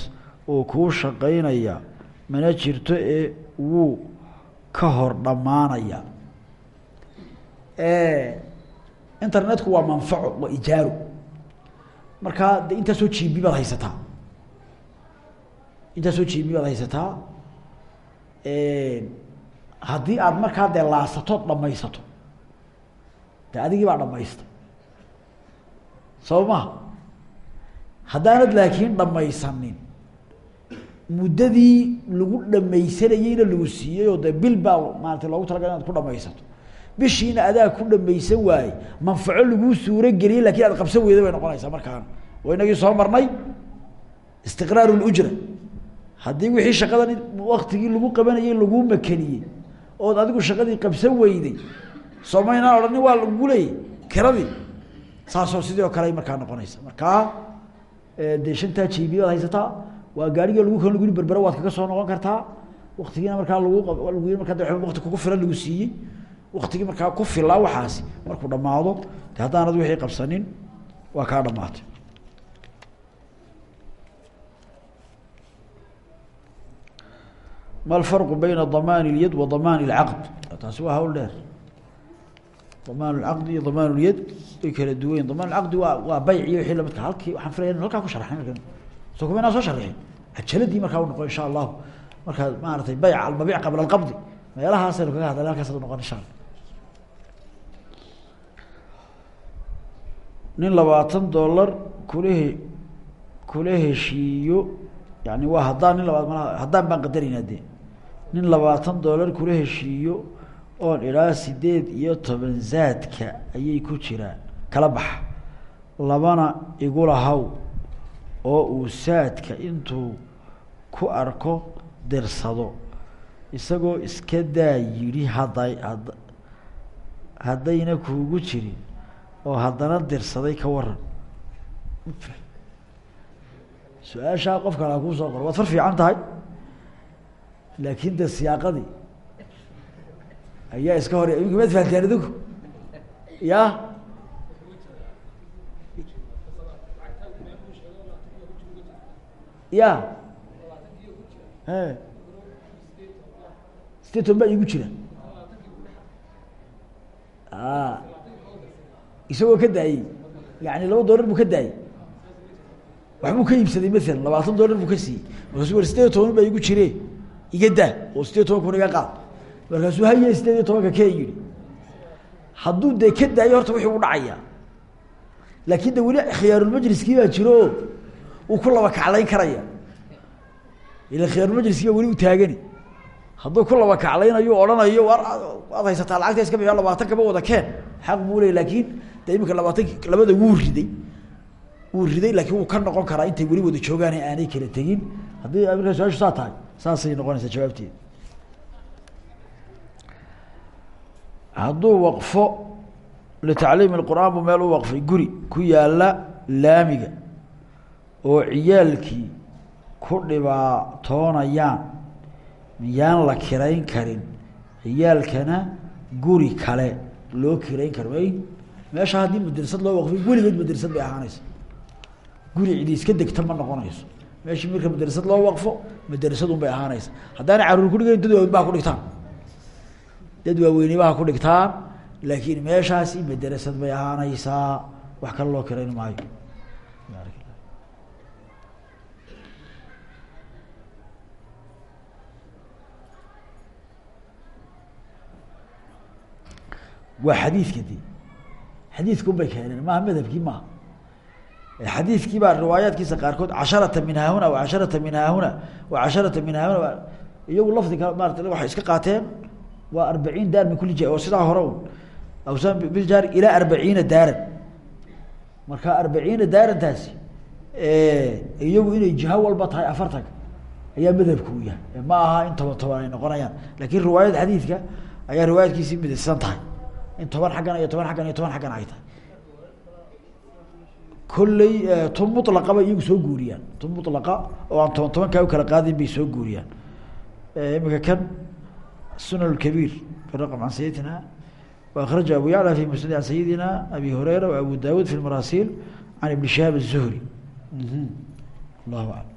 oo kuu shaqaynaya mana jirto ee wuu ka hor dhammaanaya. Internetku waa manfaco waa ijaaro markaa de intaasoo b baad haysataa. Intaasoo b baad haysataa. Haddii aad markaa dee laasatood dhamaysato de adigii baa dhamaysta saba maha haddaanad laakiin dhamaysanin muddadii lagu dhamaysanayeyna lagu siiyey oo de bil baa maarata loogu talagal inaad ku dhamaysato bishiina adaa ku dhamaysan waaye manfaco laguu suuro geliyey laakiin aad qabsan weyda bay noqonaysaa markaan. Oo inagii soo marnay istiqraar lujra haddii wixii shaqadan waktigii lagu qabanayey laguu makeniyey ood adigu shaqadii qabsan weyday somaynaan odhanin waa lagu leeyay kiradii. Saasoo sidii oo kale markaa noqonaysa markaa dee shantaa haysataa waa gaariga lagu berbero waad kaga soo noqon kartaa. Waktigiina markaa lg markaa da wati kugu filan lagu siiyey. Waktigii markaa ku filaa waxaasi markuu dhammaado haddaanad wixii qabsanin waa kaa dhammaatay. Ma alfarqu bayna damaani اlyad wa damaani اlcaqd taasi waa hawl dheer. Damaan caqdi iyo damaan lyad way kala duwan yiin damaan waa waa bayc iyo wiii lamidka ah. halkii waxaan filaya halkaa ku sharxay so soo sharxin. Cajaladii markaa u noqon insha allahu. Markaa maaratay bayc almabic qabla alqabdi. Meelahaasaynu kaga hadlay halkaas nin labaatan dollar kula he kula heshiiyo yani waa haddaan nin labaad ma haddaan baan qadaraynaa de nin labaatan dollar kula heshiiyo oon ilaa sideed iyo toban zaadka ayay ku jiraan. Kala baxa. Labana igulahaw oo uu saadka intuu ku arko dirsado isagoo iska daa yidhi hadday had haddayna kuugu jirin oo haddana dirsaday ka waran su'aashaa qof kale kuu soo qoro waad far fiican tahay laakin de siyaaqadii ayaa iska hor imika maad fahanteen idinku ya ya. Sideed toban baa iigu jira. A isagoo ka daayey. Yani laba dollar buu ka daayey. Waxbuu ka iibsaday maalan labaatan dollar buu ka siiyey. Markaasuu sideed toban baa igu jire. Iga daa. Oo sideed toban kun iga qaad markaasuu haye sideed iyo tobanka ke yihi hadduu dee ka daayo horta wixii u dhacaya. Laakin de weli khiyaarulmajliskii baa jiro o uu ku laba kaclayn karaya. Ila khiyaarulmajliskii baa weli u taagani. Hadduu ku laba kaclaynayo odhanayo waad haysataa lacagta iska bixiyo labaatan kaba wada keen. Xaq buu leey laakiin de imika labaatanki labada wuu riday. Wuu riday laakiin wuu ka noqon karaa intay weli wada joogaan aanay kala tegin. Haddii markaa su'aashu tahay saasay noqonaysaa jawaabteeda hadduu waqfo litacliim اqur'aan buu meel u waqfay guri ku yaalla laamiga oo ciyaalkii ku dhibaatoonayaan miyaan la kirayn karin? Ciyaalkana guri kale loo kirayn karo. Meesha haddii madrasad loo waqfay weligeed madrasad bay ahaanaysa. Guri cidi iska degta ma noqonayso. Meeshii marka madrasad loo waqfo madrasadun bay ahaanaysa. Haddaana carruur kudhigayn dad waaweyn baha ku dhigtaan. Dad waaweyne baha ku dhigtaan laakiin meeshaasi madrasad bay ahaanaysaa. Wax kale loo kirayn maayo waa xadiidka de xadiidka un bay keeneen maaha madhabkii maaha xadiidkii baa riwaayaadkiisa qaarkood casharata min haahuna casharata min haahuna casharata min haahuna iyagu lafdi ka maarata waxay iska qaateen waa arbaciin daar min kuli ja oo sidaa hore awsaan biljaar ilaa arbaciina daaran. Marka arbaciina daarantaasi iyagu inay jiho walba tahay afartanka ayaa madhabku u yahay. Ma aha in toban ay noqonayaan. Lakin riwaayad xadiidka ayaa riwaayadkiisii midaysan tahay in toban xaggan iyo toban xaggan iyo toban xaggan ay tahay kolley tun mulaqa bay iyagu soo guuriyaan tun mulaqa oo aan toban tobankaa u kala qaadin bay soo guuriyaan imika kan sunan اkabiir biraqm can sayidina وأkرaجa abu yعلى في msنd عن سyidina أbي هurayra وأbو dawud في المراsil عن iبن شهاب الزهري الله أعلم